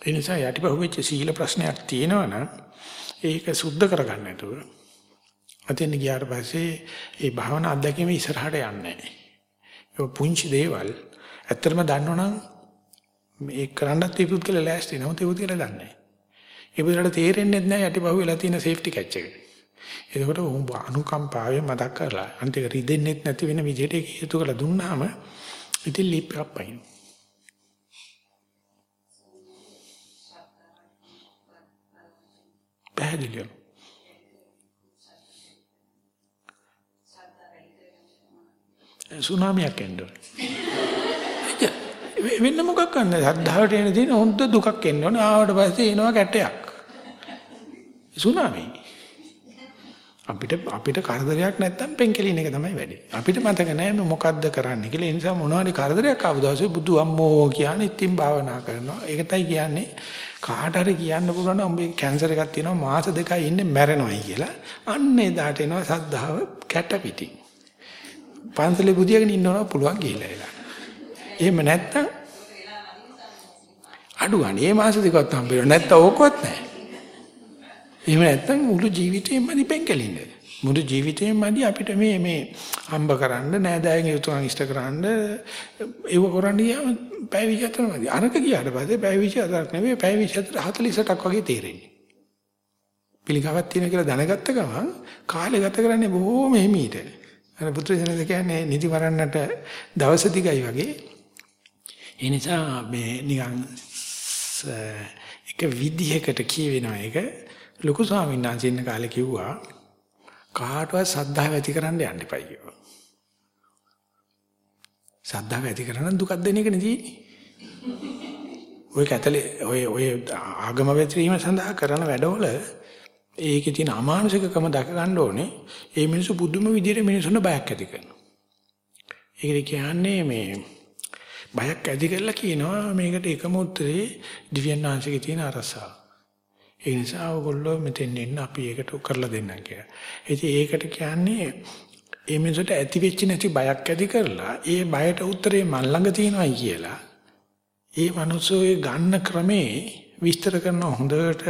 ඒ නිසා යටිපහුවෙච්ච සීල ප්‍රශ්නයක් තියෙනවනම් ඒක සුද්ධ කරගන්න නැතුව අතෙන් ගියාට පස්සේ ඒ භාවනා අත්දැකීම ඉස්සරහට යන්නේ නැහැ. ඒ පුංචි දේවල් ඇත්තටම දන්නවනම් මේ කරන්නත් ඒ පුද්ගල ලෑස්ති නමුත් ඒ පුද්ගල දන්නේ නැහැ. ඒ බුදුරට තේරෙන්නේ නැහැ යටිපහුව වෙලා තියෙන සේෆ්ටි කැච් එක. එතකොට උඹ අනුකම්පාවෙන් මතක් කරලා අනිත් එක රිදෙන්නෙත් නැති වෙන විදිහට ඒක හේතු කරලා දුන්නාම ඉතින් ලීප් එකක් පයින්. පැහැදිලිව. සුනාමියක් එන්නේ. වෙන්න මොකක් කරන්නේ? සද්ධාවට එන දින හොඳ දුකක් එන්න ඕනේ. ආවට පස්සේ එනවා කැටයක්. සුනාමි. අපිට අපිට කරදරයක් නැත්තම් පෙන්කෙලින එක තමයි වැඩි. අපිට මතක නැහැ මේ මොකද්ද කරන්න කියලා. ඒ නිසා මොනවාරි කරදරයක් ආව දවසේ බුදු අම්මෝ කියන්නේ ඉතින් භාවනා කරනවා. ඒකටයි කියන්නේ කාට හරි කියන්න පුළුවන් නම් උඹේ කැන්සර් එකක් තියෙනවා මාස දෙකයි ඉන්නේ මැරෙනවයි කියලා. අන්න එදාට එනවා සද්ධාව කැට පිටින්. පන්සලේ බුදියාගෙන ඉන්නවනම් පුළුවන් ගිහිලා එලා. එහෙම නැත්තම් අඩු ගන්න. මේ මාස දෙකවත් හම්බෙන්නේ නැත්තම් ඕකවත් නැහැ. එහෙම නැත්නම් මුළු ජීවිතේම දිපෙන්කලින්නේ. මුළු ජීවිතේම මදි අපිට මේ මේ හම්බ කරන්න නෑදෑයන් යුතුයන් ඉෂ්ට කරන්න ඒව කරන්න ගියාම පැය 24 මදි. අරක ගියාට පස්සේ පැය 24ක් නෙවෙයි පැය 24 48ක් වගේ තේරෙන්නේ. පිළිගාවක් තියෙන කියලා දැනගත්ත ගමන් කාලය ගත කරන්නේ බොහොම හිමීට. අර පුත්‍ර ජනක කියන්නේ නිදි වරන්නට දවස් දිගයි වගේ. ඒ නිසා මේ නිකන් එක විදිහකට කියවෙනවා ඒක ලොකු ස්වාමීන් වහන්සේ ඉන්න කාලේ කිව්වා කාටවත් සද්ධාව ඇති කරන්න යන්න එපා කියලා. සද්ධාව ඇති කරන දුකක් දෙන එක නෙදී. ඔය කැතලේ ඔය ඔය ආගම වැතිරීම සඳහා කරන වැඩවල ඒකේ තියෙන අමානුෂිකකම දැක ගන්න ඕනේ. ඒ මිනිස්සු පුදුම විදිහට මිනිසුන්ට බයක් ඇති කරනවා. ඒකද කියන්නේ මේ බයක් ඇති කරලා කියනවා මේකට එකම උත්තරේ දිව්‍යඥාන්සේගේ තියෙන අරසාව. ඒ නිසා ඔයගොල්ලෝ මෙතෙන් එන්න අපි ඒකට කරලා දෙන්නම් කියලා. ඉතින් ඒකට කියන්නේ ඒ මිනිසුන්ට ඇති වෙච්ච නැති බයක් ඇති කරලා ඒ බයට උත්තරේ මන් ළඟ තියෙනවායි කියලා. ඒ මිනිස්සු ගන්න ක්‍රමේ විස්තර කරන හොඳට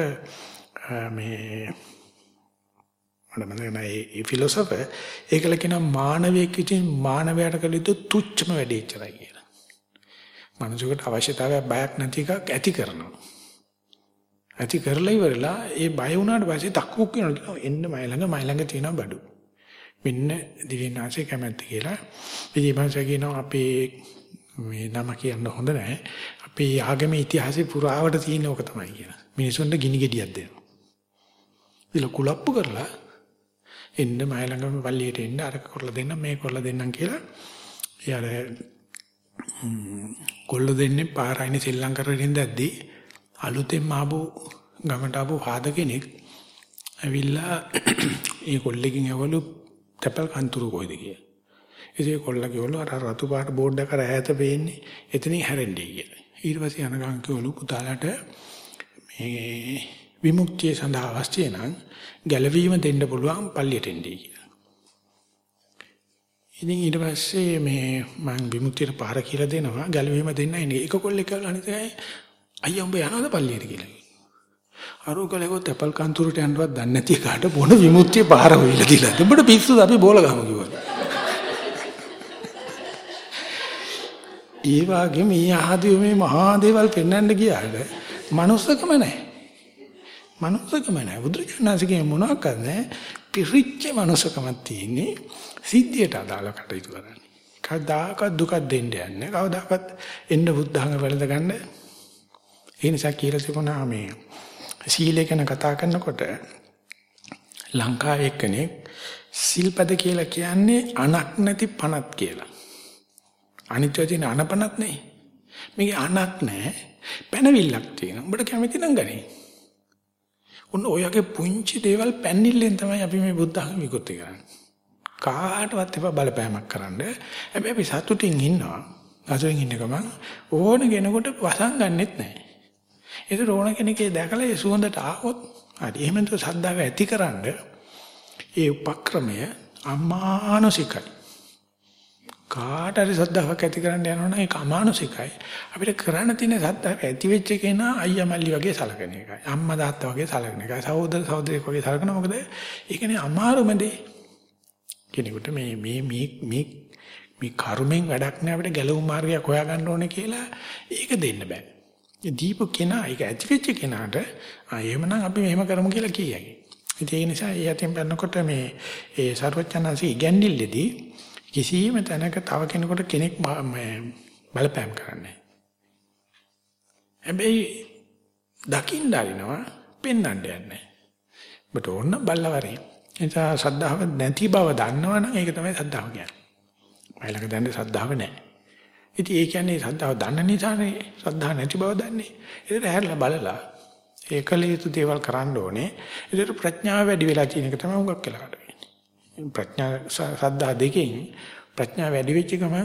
මේ මම මතකයි ඒ ෆිලොසොෆර් ඒකල කියන මානවයෙක් විසින් මානවයාට කළ යුතු තුච්චම වැඩේ ඉච්චරයි කියලා. මනුෂ්‍යකට අවශ්‍යතාවයක් බයක් නැති එකක් ඇති කරනවා. ඇති කරලා ඉවරලා ඒ බය වුණාට පස්සේ තක්මුක් වෙනවා එන්න මයි ළඟ මයි ළඟ තියෙන බඩු. මෙන්න දිවිනාශය කැමැත්ත කියලා. ඉතින් මං කියනවා අපේ මේ නම කියන්න හොඳ නැහැ. අපේ ආගමේ ඉතිහාසෙ පුරාවට තියෙන ඕක තමයි කියලා. මිනිසුන්ට ගිනි ගෙඩියක් දෙනවා. ඉතින් කුලප්පු කරලා එන්න මයි ළඟම පල්ලියට එන්න අර කරලා දෙන්න මේ කරලා දෙන්නම් කියලා. යාර කොල්ල දෙන්නේ පාරයිනේ ශ්‍රී ලංකාවෙන් දැද්දි අලුතෙන් ආපු ගමට ආපු ආද කෙනෙක් ඇවිල්ලා ඒ කොල්ලකින් ඇවලු තැපල් කන්තුරු කොයිද කියලා. ඉතින් කොල්ලා කිව්වලු අර රතු පාට බෝඩ් එක ඈත පේන්නේ එතනින් හැරෙන්නේ කියලා. ඊට පස්සේ අනගම් කිව්වලු පුතාලට මේ විමුක්තිය සඳහා අවශ්‍ය නම් ගැළවීම දෙන්න පුළුවන් පල්ලියට එන්නේ කියලා. ඉතින් ඊට පස්සේ මේ මම විමුක්තියට පාර කියලා දෙනවා ගැළවීම දෙන්න ඉන්නේ. එක කොල්ලෙක් කියලා අනිත් අයියා උඹ යනවද පල්ලියට කියලා. අරුකලෙකොත් ඇපල් කන්තුරට යන්නවත් දන්නේ නැති කාට මොන විමුක්තිය පාර හොයලා දීලාද? උඹට පිස්සුද අපි බෝල ගමු කිව්වා. ඒ වගේ මේ ආදී මේ මහා දේවල් පෙන්වන්න ගියාට මනුස්සකම නැහැ. මනුස්සකම නැහැ. බුදුරජාණන්සේගේ මොනවාක්ද නැහැ. පිරිච්ච මනුස්සකමක් තියෙන්නේ සිද්ධියට අදාළ කටයුතු කරන්නේ. කවදාකවත් දුකක් දෙන්න යන්නේ. කවදාකවත් එන්න බුද්ධහඟ වලද ගන්න. ඒ නිසා කියලා තිබුණා මේ සීලය ගැන කතා කරනකොට ලංකාවේ කෙනෙක් සිල්පද කියලා කියන්නේ අනක් නැති පණක් කියලා. අනිත්‍ය තියෙන අනපනක් නෙයි. මේකේ අනක් නැහැ. පැනවිල්ලක් තියෙනවා. උඹට කැමති නම් ගනි. උන් ඔයගේ පුංචි දේවල් පැන්නිල්ලෙන් තමයි අපි මේ බුද්ධ ධර්ම විකෘති කරන්නේ. කාටවත් එපා බලපෑමක් කරන්න. හැබැයි අපි සතුටින් ඉන්නවා. අසුරින් ඉන්න ගමන් ඕන කෙනෙකුට වසන් ගන්නෙත් නැහැ. ඒක ඕන කෙනෙක්ගේ දැකලා ඒ සුවඳට ආවොත් හරි එහෙම නැත්නම් සද්දාව ඇතිකරනද ඒ උපක්‍රමය අමානුෂිකයි. කාට හරි සද්දාවක් ඇති කරන්න යනවනම් ඒක අමානුෂිකයි. අපිට කරන්න තියෙන සද්දාව ඇති වෙච්ච කෙනා අයියා මල්ලි වගේ සලකන එකයි. අම්මා තාත්තා වගේ සලකන එකයි. සහෝදර සහෝදරියක් වගේ සලකන මොකද ඒකනේ අමාරුම දේ. කෙනෙකුට මේ මේ මේ මේ මේ කර්මෙන් වැඩක් නෑ අපිට ගැලවුම් මාර්ගයක් හොයාගන්න ඕනේ කියලා ඒක දෙන්න බෑ. දීපු කෙනා ඒක ඇති වෙච්ච කෙනාට ආ එහෙමනම් අපි මෙහෙම කරමු කියලා කියයි. ඒ නිසා ඒ අතින් බලනකොට මේ ඒ ਸਰවඥාන්සේ ඉගැන්නිල්ලේදී කිසියම් තැනක තව කෙනෙකුට කෙනෙක් බලපෑම් කරන්නේ හැබැයි දකින්න අරිනවා පෙන්වන්න යන්නේ. බට ඕන්න බල්ලවරේ. එතන සද්ධාව නැති බව දන්නවනම් ඒක තමයි සද්ධාව කියන්නේ. මයිලක දැන්නේ සද්ධාව නැහැ. ඉතින් ඒ කියන්නේ සද්ධාව දන්න නිසානේ සද්ධා නැති බව දන්නේ. ඒකට හැරලා බලලා ඒකල යුතු දේවල් කරන්න ඕනේ. ඒකට ප්‍රඥාව වැඩි වෙලා තියෙන එක තමයි උගක් කියලා කරන්නේ. ප්‍රඥා සද්ධා දෙකෙන් ප්‍රඥාව වැඩි වෙච්ච ගම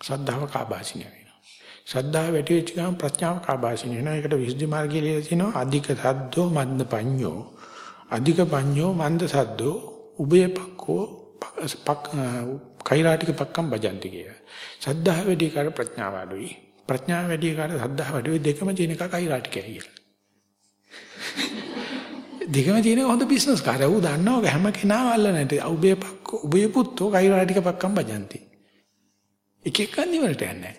සද්ධාව කාබාසිනිය වෙනවා. සද්ධාව වැඩි වෙච්ච ගම ප්‍රඥාව කාබාසිනිය වෙනවා. ඒකට විසුද්ධි මාර්ගයේ ලියලා තිනවා අධික සද්දෝ මන්ද පඤ්ඤෝ. අධික පඤ්ඤෝ මන්ද සද්දෝ උභය පක්ඛෝ කෛරාටික පක්කම් බජන්ති කිය. සද්ධා වැඩි කර ප්‍රඥාව අඩුයි. ප්‍රඥාව වැඩි කර සද්ධා අඩුයි දෙකම තියෙන එක කෛරාටිකයි කියලා. දෙකම තියෙන හොඳ බිස්නස් කාර්ය. ඌ දන්නවා හැම කෙනාම අල්ල නැටි. උබේ පක්ක උබේ පුත්තෝ කයිරාටික පක්කම් බජන්ති. එක එක නිවලට යන්නේ.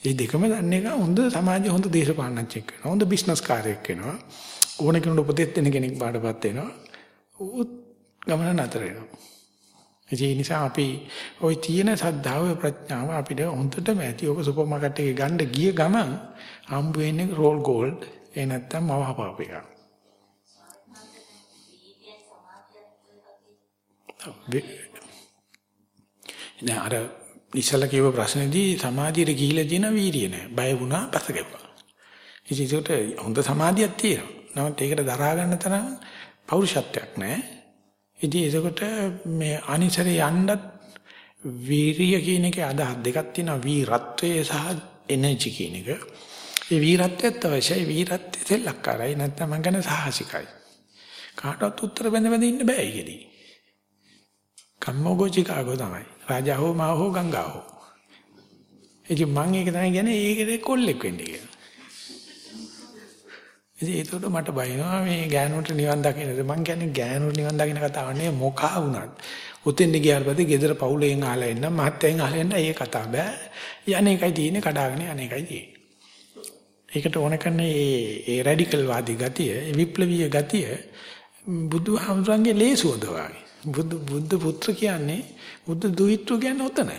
මේ දෙකම දන්න එක හොඳ සමාජයේ හොඳ දේශපාලනඥයෙක් වෙනවා. හොඳ බිස්නස් කාර්යයක් වෙනවා. ඕන කෙනෙකුට උපදෙස් දෙන කෙනෙක් බාටපත් වෙනවා. ඌ ගමන නතර වෙනවා. ඒ නිසා අපි ওই තියෙන සද්ධාව ප්‍රඥාව අපිට හොඳටම ඇති. ඔක සුපර් මාකට් එකේ ගන්න ගිය ගමන් හම්බ වෙන්නේ රෝල් ගෝල්ඩ්. ඒ නැත්තම් මවහපාප එක. නෑ අර ඉස්සලා කියව ප්‍රශ්නේදී සමාධියට ගිහිලා තියෙන වීරිය නෑ. බය වුණා පස්ස ගැප්පා. ඉතින් ඒකට හොඳ සමාධියක් තියෙනවා. නමුත් ඒකට දරා ගන්න තරම් පෞරුෂත්වයක් නෑ. ඉතින් ඒකට මේ අනිසරේ යන්නත් වීරිය කියන එකේ අදහස් දෙකක් තියෙනවා. වීරත්වය සහ එනර්ජි කියන එක. ඒ වීරත්වයත් අවශ්‍යයි. වීරත්වය සෙල්ලක්කාරයි නැත්නම් මං ගන්න සාහසිකයි. කාටවත් උත්තර බඳ බඳ ඉන්න බෑ ඒකෙදී. කම්මෝගෝ චිකාගෝ තමයි. රාජා හෝ මා හෝ ගංගා හෝ. ඉතින් මම ඒක තමයි කියන්නේ ඒකේ කොල්ලෙක් වෙන්න කියලා. ඉතින් ඒකට මට බයිනවා මේ ගෑනුන්ට නිවන් දකින්නද මං කියන්නේ ගෑනුන්ට නිවන් දකින්න කතාව නෙවෙයි මොකා වුණත්. උතෙන් ගියාට පස්සේ ගෙදර පවුලෙන් අහලා එන්න මහත්තයෙන් අහලා එන්න ඒ කතාව බෑ. යන්නේ එකයි තියෙන්නේ කඩාගෙන යන්නේ එකයි තියෙන්නේ. ඒකට ඕන කරන්නේ ඒ ඒ රැඩිකල් වාදී ගතිය, විප්ලවීය ගතිය බුදුහාමුදුරන්ගේ ලේසුවද වාගේ. බුදු බුද්ධ පුත්‍ර කියන්නේ බුද්ධ දුහිතෘ කියන්නේ ඔතන.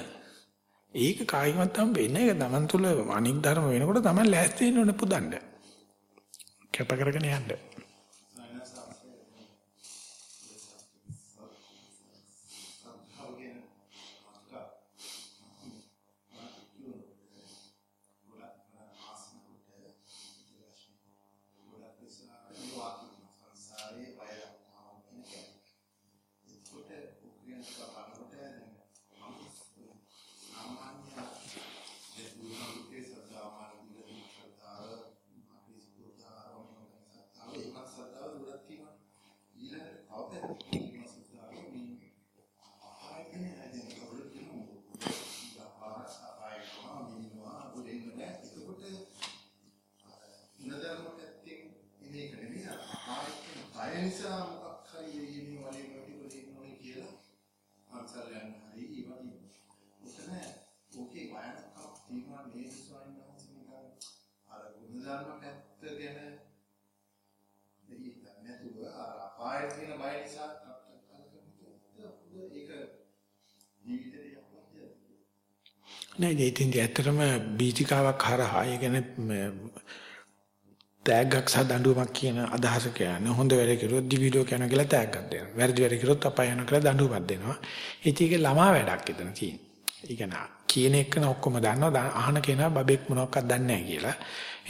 ඒක කායිමත් හම්බෙන්නේ ඒක Taman තුල අනික් ධර්ම වෙනකොට Taman ලෑස්ති වෙන්න ඕනේ පුදන්න. කැප කරගෙන යන්න. නෑ ඉතින් ඇත්තටම බීජිකාවක් හරහා ඒ කියන්නේ තෑග්ගක් සහ දඬුවමක් කියන අදහස කියන්නේ හොඳ වැඩ කරුවොත් දිවිලෝ කියන කියලා තෑග්ගක් දෙනවා. වැරදි වැඩ කරුවොත් අපාය යන කියලා දඬුවමක් දෙනවා. ඉතින් ඒක ළමා වැඩක් එතන තියෙන්නේ. ඒ කියන්නේ කියන එක න ඔක්කොම දන්නවා අහන කෙනා බබෙක් මොනවක්වත් දන්නේ නැහැ කියලා.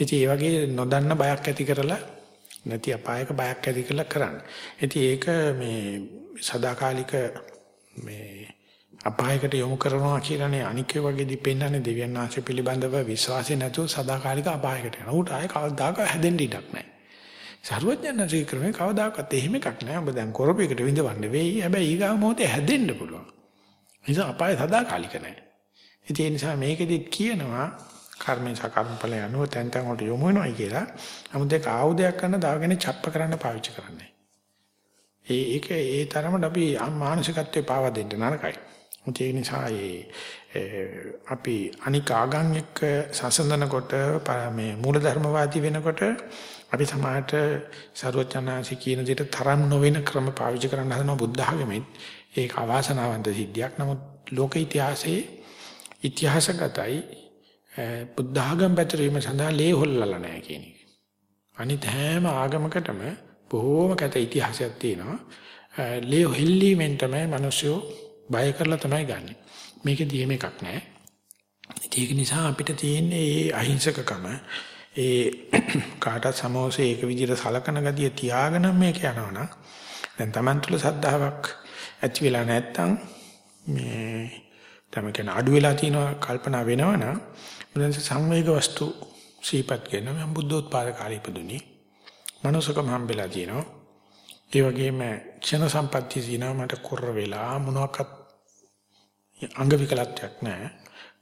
ඉතින් ඒ වගේ නොදන්න බයක් ඇති කරලා නැති අපායක බයක් ඇති කරලා කරන්න. ඉතින් ඒක මේ සදාකාලික මේ අපායකට යොමු කරනවා කියලානේ අනික් වගේදී පෙන්වන්නේ දෙවියන් වහන්සේ පිළිබඳව විශ්වාසය නැතුව සදාකාලික අපායකට යනවා. උට ආයේ කවදාක හැදෙන්න ඉඩක් නැහැ. සර්වඥාන්සේ ක්‍රමේ කවදාකවත් එහෙම එකක් නැහැ. ඔබ දැන් කරපේකට විඳවන්න වෙයි. හැබැයි ඊගාව මොහොතේ හැදෙන්න පුළුවන්. නිසා අපාය සදාකාලික නැහැ. ඒ නිසා මේකෙදිත් කියනවා කර්මෙන් සකර්මඵල යනුව තැන් තැන් වලට යොමු වෙනවයි කියලා. නමුත් ඒක ආයුධයක් කරන දාගෙන ڇප්ප කරන්න පාවිච්චි කරන්නේ. ඒ ඒක ඒ තරමට අපි මානසිකත්වයේ පාවා දෙන්න නරකයි. ඒ නිසා අපි අනික් ආගම් එක්ක සසඳනකොට මේ මූලධර්මවාදී වෙනකොට අපි සමාජයට ਸਰවඥාන්සේ කියන දෙයට තරම් නොවන ක්‍රම පාවිච්චි කරන්න හදනවා බුද්ධ ආගමෙත් ඒක අවාසනාවන්ත සිද්ධියක්. නමුත් ලෝක ඉතිහාසයේ ඉතිහාසගතයි බුද්ධ ආගම පැතරීම සඳහා ලේ හොල්ලලා නැහැ කියන එක. අනිත් හැම ආගමකටම බොහෝම කැත ඉතිහාසයක් තියෙනවා. ලේ හෙල්ලීමෙන් තමයි මිනිස්සු බය කරලා තමයි ගන්නෙ. මේකෙදී එහෙම එකක් නැහැ. ඒක නිසා අපිට තියෙන්නේ මේ අහිංසකකම ඒ කාටත් සමෝසේ ඒක විදිහට සලකන ගතිය තියාගෙන මේක යනවනම් දැන් Taman තුල සද්ධාාවක් ඇති වෙලා නැත්තම් මේ තමයි කියන අඩු වෙලා තියෙන කල්පනා වෙනවනම් මුලින්ම සංවේග වස්තු සීපත් කියන මම බුද්ධෝත්පාද කාලේ ඉපදුනි. මනසකම හම්බෙලා තියෙනවා. ඒ වගේම ක්ෂණ සම්පත්තිය දිනා මට කොර වෙලා මොනවාක්වත් අංග විකලත්වයක් නැහැ.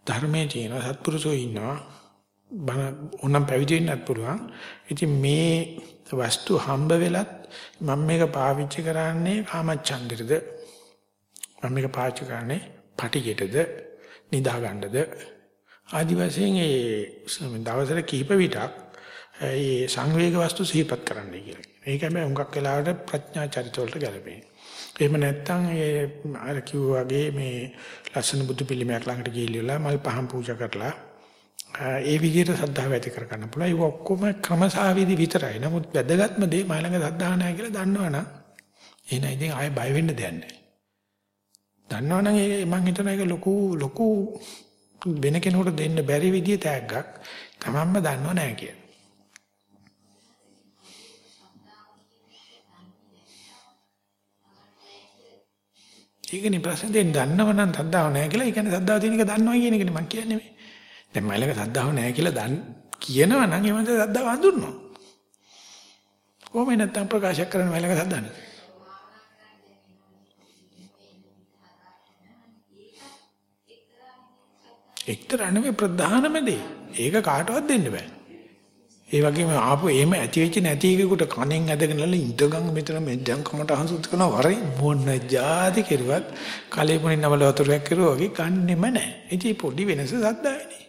ධර්මයේ තියෙන සත්පුරුෂෝ ඉන්නවා. බණ ඕනම් පැවිදි වෙන්නත් පුළුවන්. ඉතින් මේ වස්තු හම්බ වෙලත් මම මේක පාවිච්චි කරන්නේ කාමච්ඡන්දෙටද මම මේක පාවිච්චි කරන්නේ පටිගෙටද නිදා ගන්නද ආදි වශයෙන් ඒ දවසට කිහිප විටක් ඒ සංවේග වස්තු සිහිපත් කරන්නයි කියලා. ඒක හැබැයි හුඟක් වෙලාවට ප්‍රඥා චරිත වලට ගැලපෙන්නේ. එහෙම නැත්නම් ඒ අර කිව්වා වගේ මේ ලස්සන බුදු පිළිමයක් ළඟට ගිහිල්ලා මල් පහන් පූජා කරලා ඒ විදිහට සද්ධාව ඇති කර ගන්න පුළුවන්. ඒක ඔක්කොම ක්‍රමසාවිදි විතරයි. නමුත් වැදගත්ම දේ මයි ළඟ සද්ධා නැහැ කියලා දන්නවනම් එහෙනම් ඉතින් ආයෙ බය වෙන්න දෙයක් නැහැ. දන්නවනම් ඒ මං හිතන එක ලොකු ලොකු වෙන කෙනෙකුට දෙන්න බැරි විදිය තෑග්ගක් තමන්ම දන්නව නැහැ කියලා. ඒකනේ ප්‍රශ්නේ දෙන්න දන්නව නම් සද්දාව නැහැ කියලා. ඒ කියන්නේ සද්දාව තියෙන එක දන්නවා කියන එකනේ මම කියන්නේ මේ. දැන් මයිලක සද්දාව නැහැ කියලා දන් කියනවා නම් ඒ වන්ද සද්දාව හඳුන්වනවා. කොහොම නැත්තම් ප්‍රකාශ කරන මයිලක සද්දානේ. එක්තරා නෙවෙයි ප්‍රධානම දේ. ඒක කාටවත් දෙන්න බෑ. ඒ වගේම ආපු එහෙම ඇති වෙච්ච නැති එකෙකුට කණෙන් ඇදගෙන ඉඳගම් මෙතන මෙද්දම් කමට අහසුත් කරන වරේ මොන જાති කෙරුවත් කලෙපුණින් නමල වතුරක් කරුවා වගේ ගන්නෙම නැහැ. ඉතින් පොඩි වෙනස සද්දායනේ.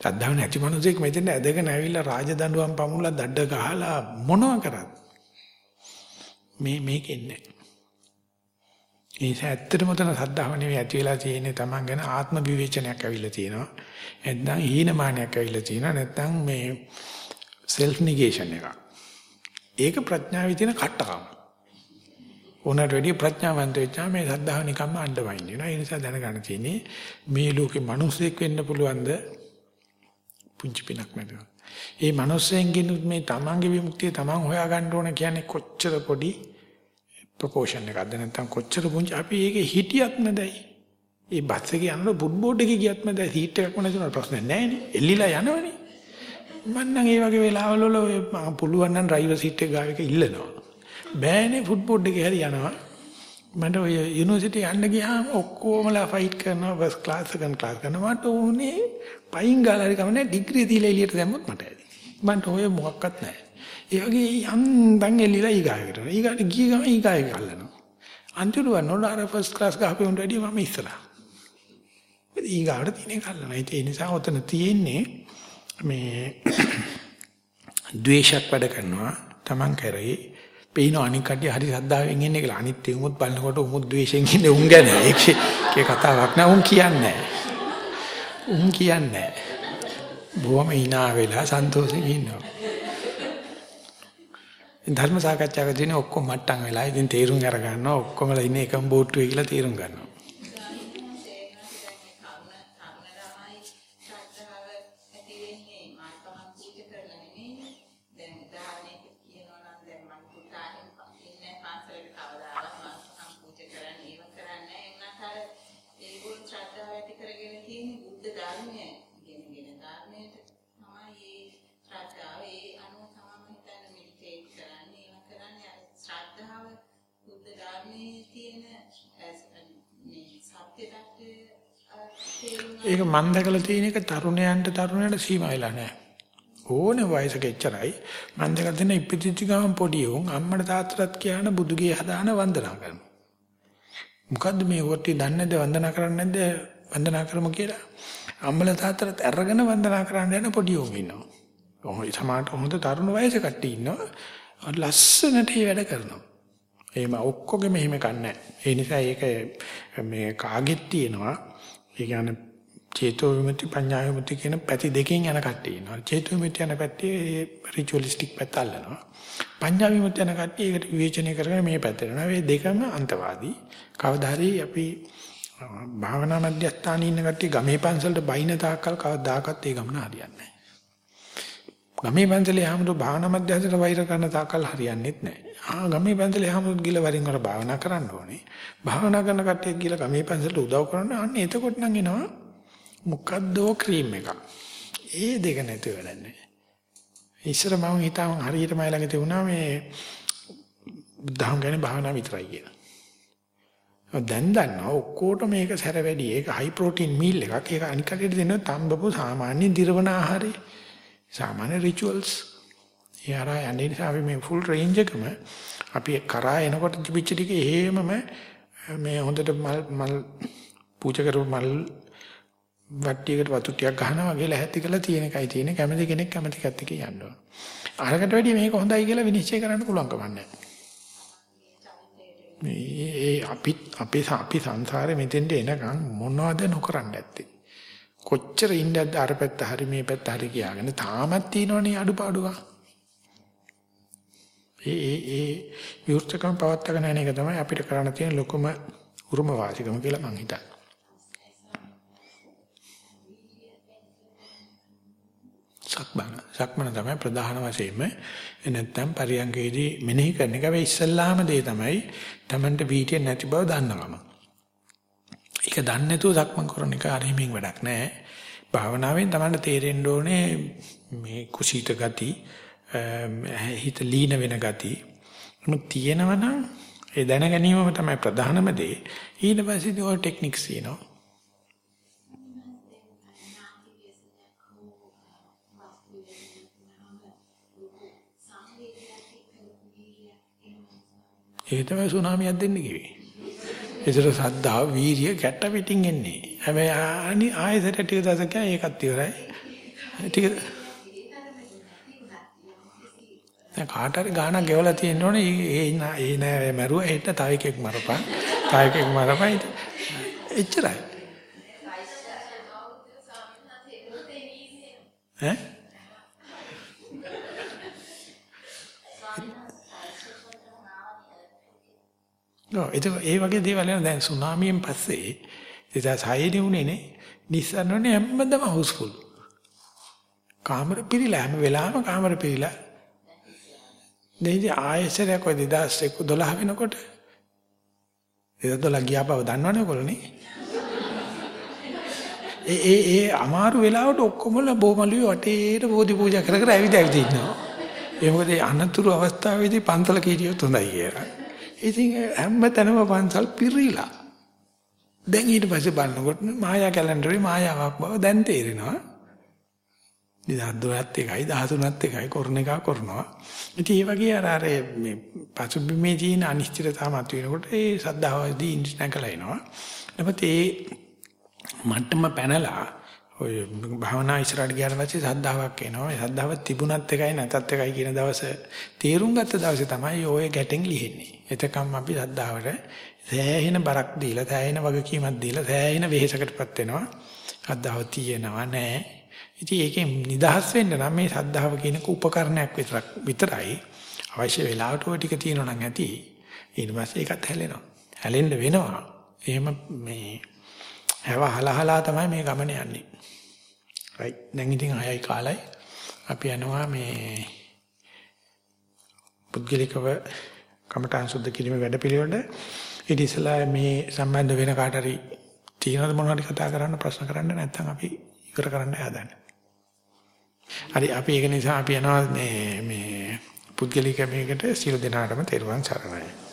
සද්දාව නැති මනුස්සෙක් මෙතන ඇදගෙන ඇවිල්ලා රාජදඬුවම් පමුණලා දඩ ගහලා මොනවා කරත් මේ මේකෙන්නේ ඒක ඇත්තටම තන සද්ධාව නෙවෙයි ඇති වෙලා තියෙන්නේ Taman ගැන ආත්ම විවේචනයක් ඇවිල්ලා තියෙනවා. නැත්නම් හීනමානයක් ඇවිල්ලා තියෙනවා. නැත්නම් මේ self negation එකක්. ඒක ප්‍රඥාවේ තියෙන කට්ටකම. උනට වැඩි ප්‍රඥාවන්ත වෙච්චා මේ සද්ධාව නිකම්ම අඬවයින් වෙනවා. ඒ නිසා දැනගන්න තියෙන්නේ මේ ලෝකේ මිනිස්සෙක් වෙන්න පුළුවන්ද? පුංචි පිනක් නැතුව. ඒ මිනිස්සෙන්ගෙන් මේ Tamanගේ විමුක්තිය Taman හොයා ගන්න ඕන කියන්නේ කොච්චර පොඩි ප්‍රොපෝෂන් එකක්ද නැත්නම් කොච්චර පුංචි අපි ඒකේ හිටියත් නැදයි. ඒ බස් එකේ යනකොට ෆුට් බෝඩ් එකේ ගියත් නැදයි සීට් එකක් නැතුන ප්‍රශ්න නැහැ එල්ලිලා යනවනේ. මම නම් ඒ වගේ වෙලාවල වල පුළුවන් නම් ඩ්‍රයිවර් සීට් එක ගාව එක ඉල්ලනවා. බෑනේ ෆුට් බෝඩ් එකේ හරි යනවා. මට ඔය යුනිවර්සිටි යන්න ගියාම ඔක්කොමලා ෆයිට් කරනවා ෆස්ට් ක්ලාස් සෙකන්ඩ් ක්ලාස් කරනවා මට උනේ පයින් ගාලා හරි කමන්නේ ඩිග්‍රී දීලා එළියට දැම්මොත් මට ඇති. මන්ට ඔය මොකක්වත් නැහැ. ඒ වගේ යන්දන් එල්ලිලා ඊගායකට. ඊගාට ගිය ගමන් ඊගාය ගල්නවා. අන්තිමට වන්නොත් අර ෆස්ට් ක්ලාස් ගහපේ උන්ට වැඩිය මම ඉස්සලා. ඊගාට තියෙන කල්ලන. ඒ නිසා ඔතන තියෙන්නේ මේ ද්වේෂයක් වැඩ කරනවා Taman කරේ. පේන අනික් කඩිය හරි සද්දාවෙන් ඉන්නේ කියලා. අනිත් උමුත් බලනකොට උමුත් ද්වේෂයෙන් ඉන්නේ උන් ගැන. ඒකේ කතාවක් නෑ උන් කියන්නේ. උන් කියන්නේ. බොහොම hina වෙලා සන්තෝෂෙන් ඉන්නවා. ධර්ම සාකච්ඡාවකදී ඔක්කොම මට්ටම් වෙලා ඉතින් තීරුම් අර ගන්නවා ඔක්කොමලා ඉන්නේ එකම බෝට්ටුවේ කියලා තීරුම් ගන්නවා. ඒක මම දැකලා තියෙන එක තරුණයන්ට තරුණයට සීමා වෙලා නැහැ. ඕනේ වයසක එච්චරයි. මම දැකලා තියෙන ඉපදිච්ච ගමන් පොඩි උන් අම්මට තාත්තටත් කියන බුදුගේ හදාන වන්දනා කරනවා. මොකද්ද මේ වටි දන්නේ නැද්ද වන්දනා කරන්නේ නැද්ද වන්දනා කරමු කියලා. අම්මල තාත්තට අරගෙන වන්දනා කරන්න යන පොඩි උන් ඉන්නවා. ඔහොම සමානට හොඳ තරුණ වයසේ කට්ටිය ඉන්නවා. ලස්සනට වැඩ කරනවා. එහෙම ඔක්කොගෙම එහෙම කන්නේ ඒ නිසා ඒක මේ කාගෙත් තියෙනවා. ඒ කියන්නේ චේතෝ විමුක්ති පඤ්ඤා විමුක්ති කියන පැති දෙකෙන් යන කට්ටිය ඉන්නවා. චේතෝ විමුක්ති යන පැත්තේ රිචුවලිස්ටික් පැත්ත අල්ලනවා. පඤ්ඤා විමුක්ති යන කට්ටිය ඒකට විවේචනය කරගෙන මේ පැත්තට යනවා. මේ දෙකම අන්තවාදී. කවදා හරි අපි භාවනා මධ්‍යස්ථානයේ ඉන්න කට්ටිය ගමේ පන්සලට බයින තාක්කල් කවදාකවත් ඒ ගමන හරියන්නේ නැහැ. ගමේ පන්සලේ හැමෝම භාවනා මධ්‍යස්ථානට වෛර කරන තාක්කල් හරියන්නේත් නැහැ. ආ ගමේ පන්සලේ හැමෝම ගිල වරින් වර භාවනා කරන්න ඕනේ. භාවනා කරන කට්ටිය ගිල ගමේ පන්සලට උදව් කරන්න අන්න එතකොට නම් එනවා මොකද්දෝ ක්‍රීම් එකක්. ඒ දෙක නැතුව වැඩන්නේ. ඉස්සර මම හිතාම හරියට මයි ළඟ තිබුණා මේ බුද්ධහම ගැන භාවනා විතරයි කියලා. දැන් දන්නවා ඔක්කොටම මේක සැර වැඩි. ඒක හයි ප්‍රෝටීන් මීල් එකක්. ඒක අනික් කටට දෙනවා තම්බපු සාමාන්‍ය දිරවන ආහාරය. සාමාන්‍ය රිචුවල්ස්. යාරා යන්නේ නිසා අපි මේ ෆුල් රේන්ජ් එකම අපි කරා එනකොට තිබිච්ච ටික එහෙමම මේ හොඳට මල් මල් පූජා කරපු මල් වට්ටියකට වතු ටිකක් ගහනවා වගේ ලැහැත්ති කරලා තියෙන එකයි තියෙන්නේ කැමති කෙනෙක් කැමති කත් එක යන්න ඕන. අරකට වැඩිය මේක හොඳයි කියලා විනිශ්චය කරන්න පුළුවන් කමක් නැහැ. මේ අපි අපි අපි සංසාරේ මෙතෙන්ට එනකන් මොනවද නොකරන්න ඇත්තේ? කොච්චර ඉන්නද අර පැත්ත හරි මේ පැත්ත හරි කියාගෙන තාමත් තියෙනවනේ අඩුපාඩුවා. ඒ ඒ ඒ විවෘතකම් පවත්වාගෙන යන එක තමයි අපිට කරන්න තියෙන ලොකුම උරුම වාසිකම කියලා මං හිතන්නේ. සක්මන සක්මන තමයි ප්‍රධාන වශයෙන්ම. නැත්නම් පරියංගයේදී මෙනෙහි කරන එක. වෙයි ඉස්සල්ලාම දේ තමයි Tamanට වීටිය නැති බව දන්නවම. ඒක දන්නේ නැතුව සක්මන් කරන එක අරීමින් වැඩක් නැහැ. භාවනාවෙන් Tamanට තේරෙන්න ඕනේ මේ කුසීත ගති හිත ලීන වෙන ගති. මොකද තියෙනවනම් ඒ දැන ගැනීමම තමයි ප්‍රධානම දේ. ඊට පස්සේ ඔය ටෙක්නික්ස් තියෙනවා. ඒක තමයි සුනාමියක් දෙන්න කිව්වේ. ඒතර සද්දා වීරිය ගැට පිටින් එන්නේ. හැබැයි අනි ආයෙත් ටික දවසක් ඒකත් ඉවරයි. ටික දැන් කාට හරි ගාණක් ගෙවලා තියෙන්න ඕනේ ඒ ඒ නෑ මරුවා හෙට තව එකෙක් මරපන් තව එකෙක් මරපන් එච්චරයි ඈ නෝ ඒක ඒ වගේ දේවල් යන දැන් සුනාමියෙන් පස්සේ 2006 දී උනේ නේ නිස්සන්නෝනේ හැමදම හවුස්ෆුල් කාමර පිරීලා හැම වෙලාවෙම කාමර පිරීලා දෙහිදී ආයෙසරයක් ඔය 2012 වෙනකොට 2012 ගියා බව දන්නවනේ ඔයගොල්ලෝනේ. ඒ ඒ ඒ අමාරු වෙලාවට ඔක්කොමල බොමලුවේ වටේට බෝධි පූජා කර කර ඇවිද ඇවිද ඉන්නවා. ඒ මොකද අනතුරු අවස්ථාවේදී පන්සල කීරියොත් හොඳයි කියලා. ඉතින් හැම තැනම පන්සල් පිරීලා. දැන් ඊට පස්සේ බලනකොට මායා කැලෙන්ඩරේ මායාවක් බව දැන් තේරෙනවා. 2012ත් එකයි 13ත් එකයි කරන එක කරනවා. ඉතින් ඒ වගේ අර අර මේ පසුබිමේ තියෙන අනිශ්චිතතාව මත වෙනකොට ඒ සද්ධාවදී ඉන්ස්ටන්ට් එනවා. නමුත් ඒ මට්ටම පැනලා ඔය භාවනා ඉස්සරහට ගියාට පස්සේ සද්ධාාවක් එනවා. ඒ සද්ධාව තිබුණත් එකයි නැතත් එකයි කියන දවස තේරුම් ගත්ත දවසේ තමයි ඔය ගැටෙන් ලිහෙන්නේ. එතකම් අපි සද්ධාවට සෑහෙන බරක් දීලා, සෑහෙන වගකීමක් දීලා, සෑහෙන වෙහෙසකටපත් වෙනවා. සද්ධාව තියෙනවා නෑ. ඉතින් ඒකෙන් නිදහස් වෙන්න නම් මේ සද්ධාව කියනක උපකරණයක් විතරක් විතරයි අවශ්‍ය වෙලාවට ඔය ටික තියෙනවා නම් ඇති ඊට පස්සේ ඒකත් හැලෙනවා හැලෙන්න වෙනවා එහෙම මේ හැව හලහලා තමයි මේ ගමන යන්නේ right. දැන් ඉතින් 6යි කාලයි. අපි යනවා මේ පුද්ගලිකව කමඨාන් සුද්ධ කිරීමේ වැඩපිළිවෙලට. ඊට ඉස්සලා මේ සම්බන්ධ වෙන කාට හරි තියෙනවද මොනවද කතා කරන්න ප්‍රශ්න කරන්න නැත්නම් අපි ඉවර කරන්න හදන්නේ. හරි අපි ඒක නිසා අපි යනවා මේ මේ පුද්ගලික මේකට සියලු දෙනාටම තෙරුවන් සරණයි.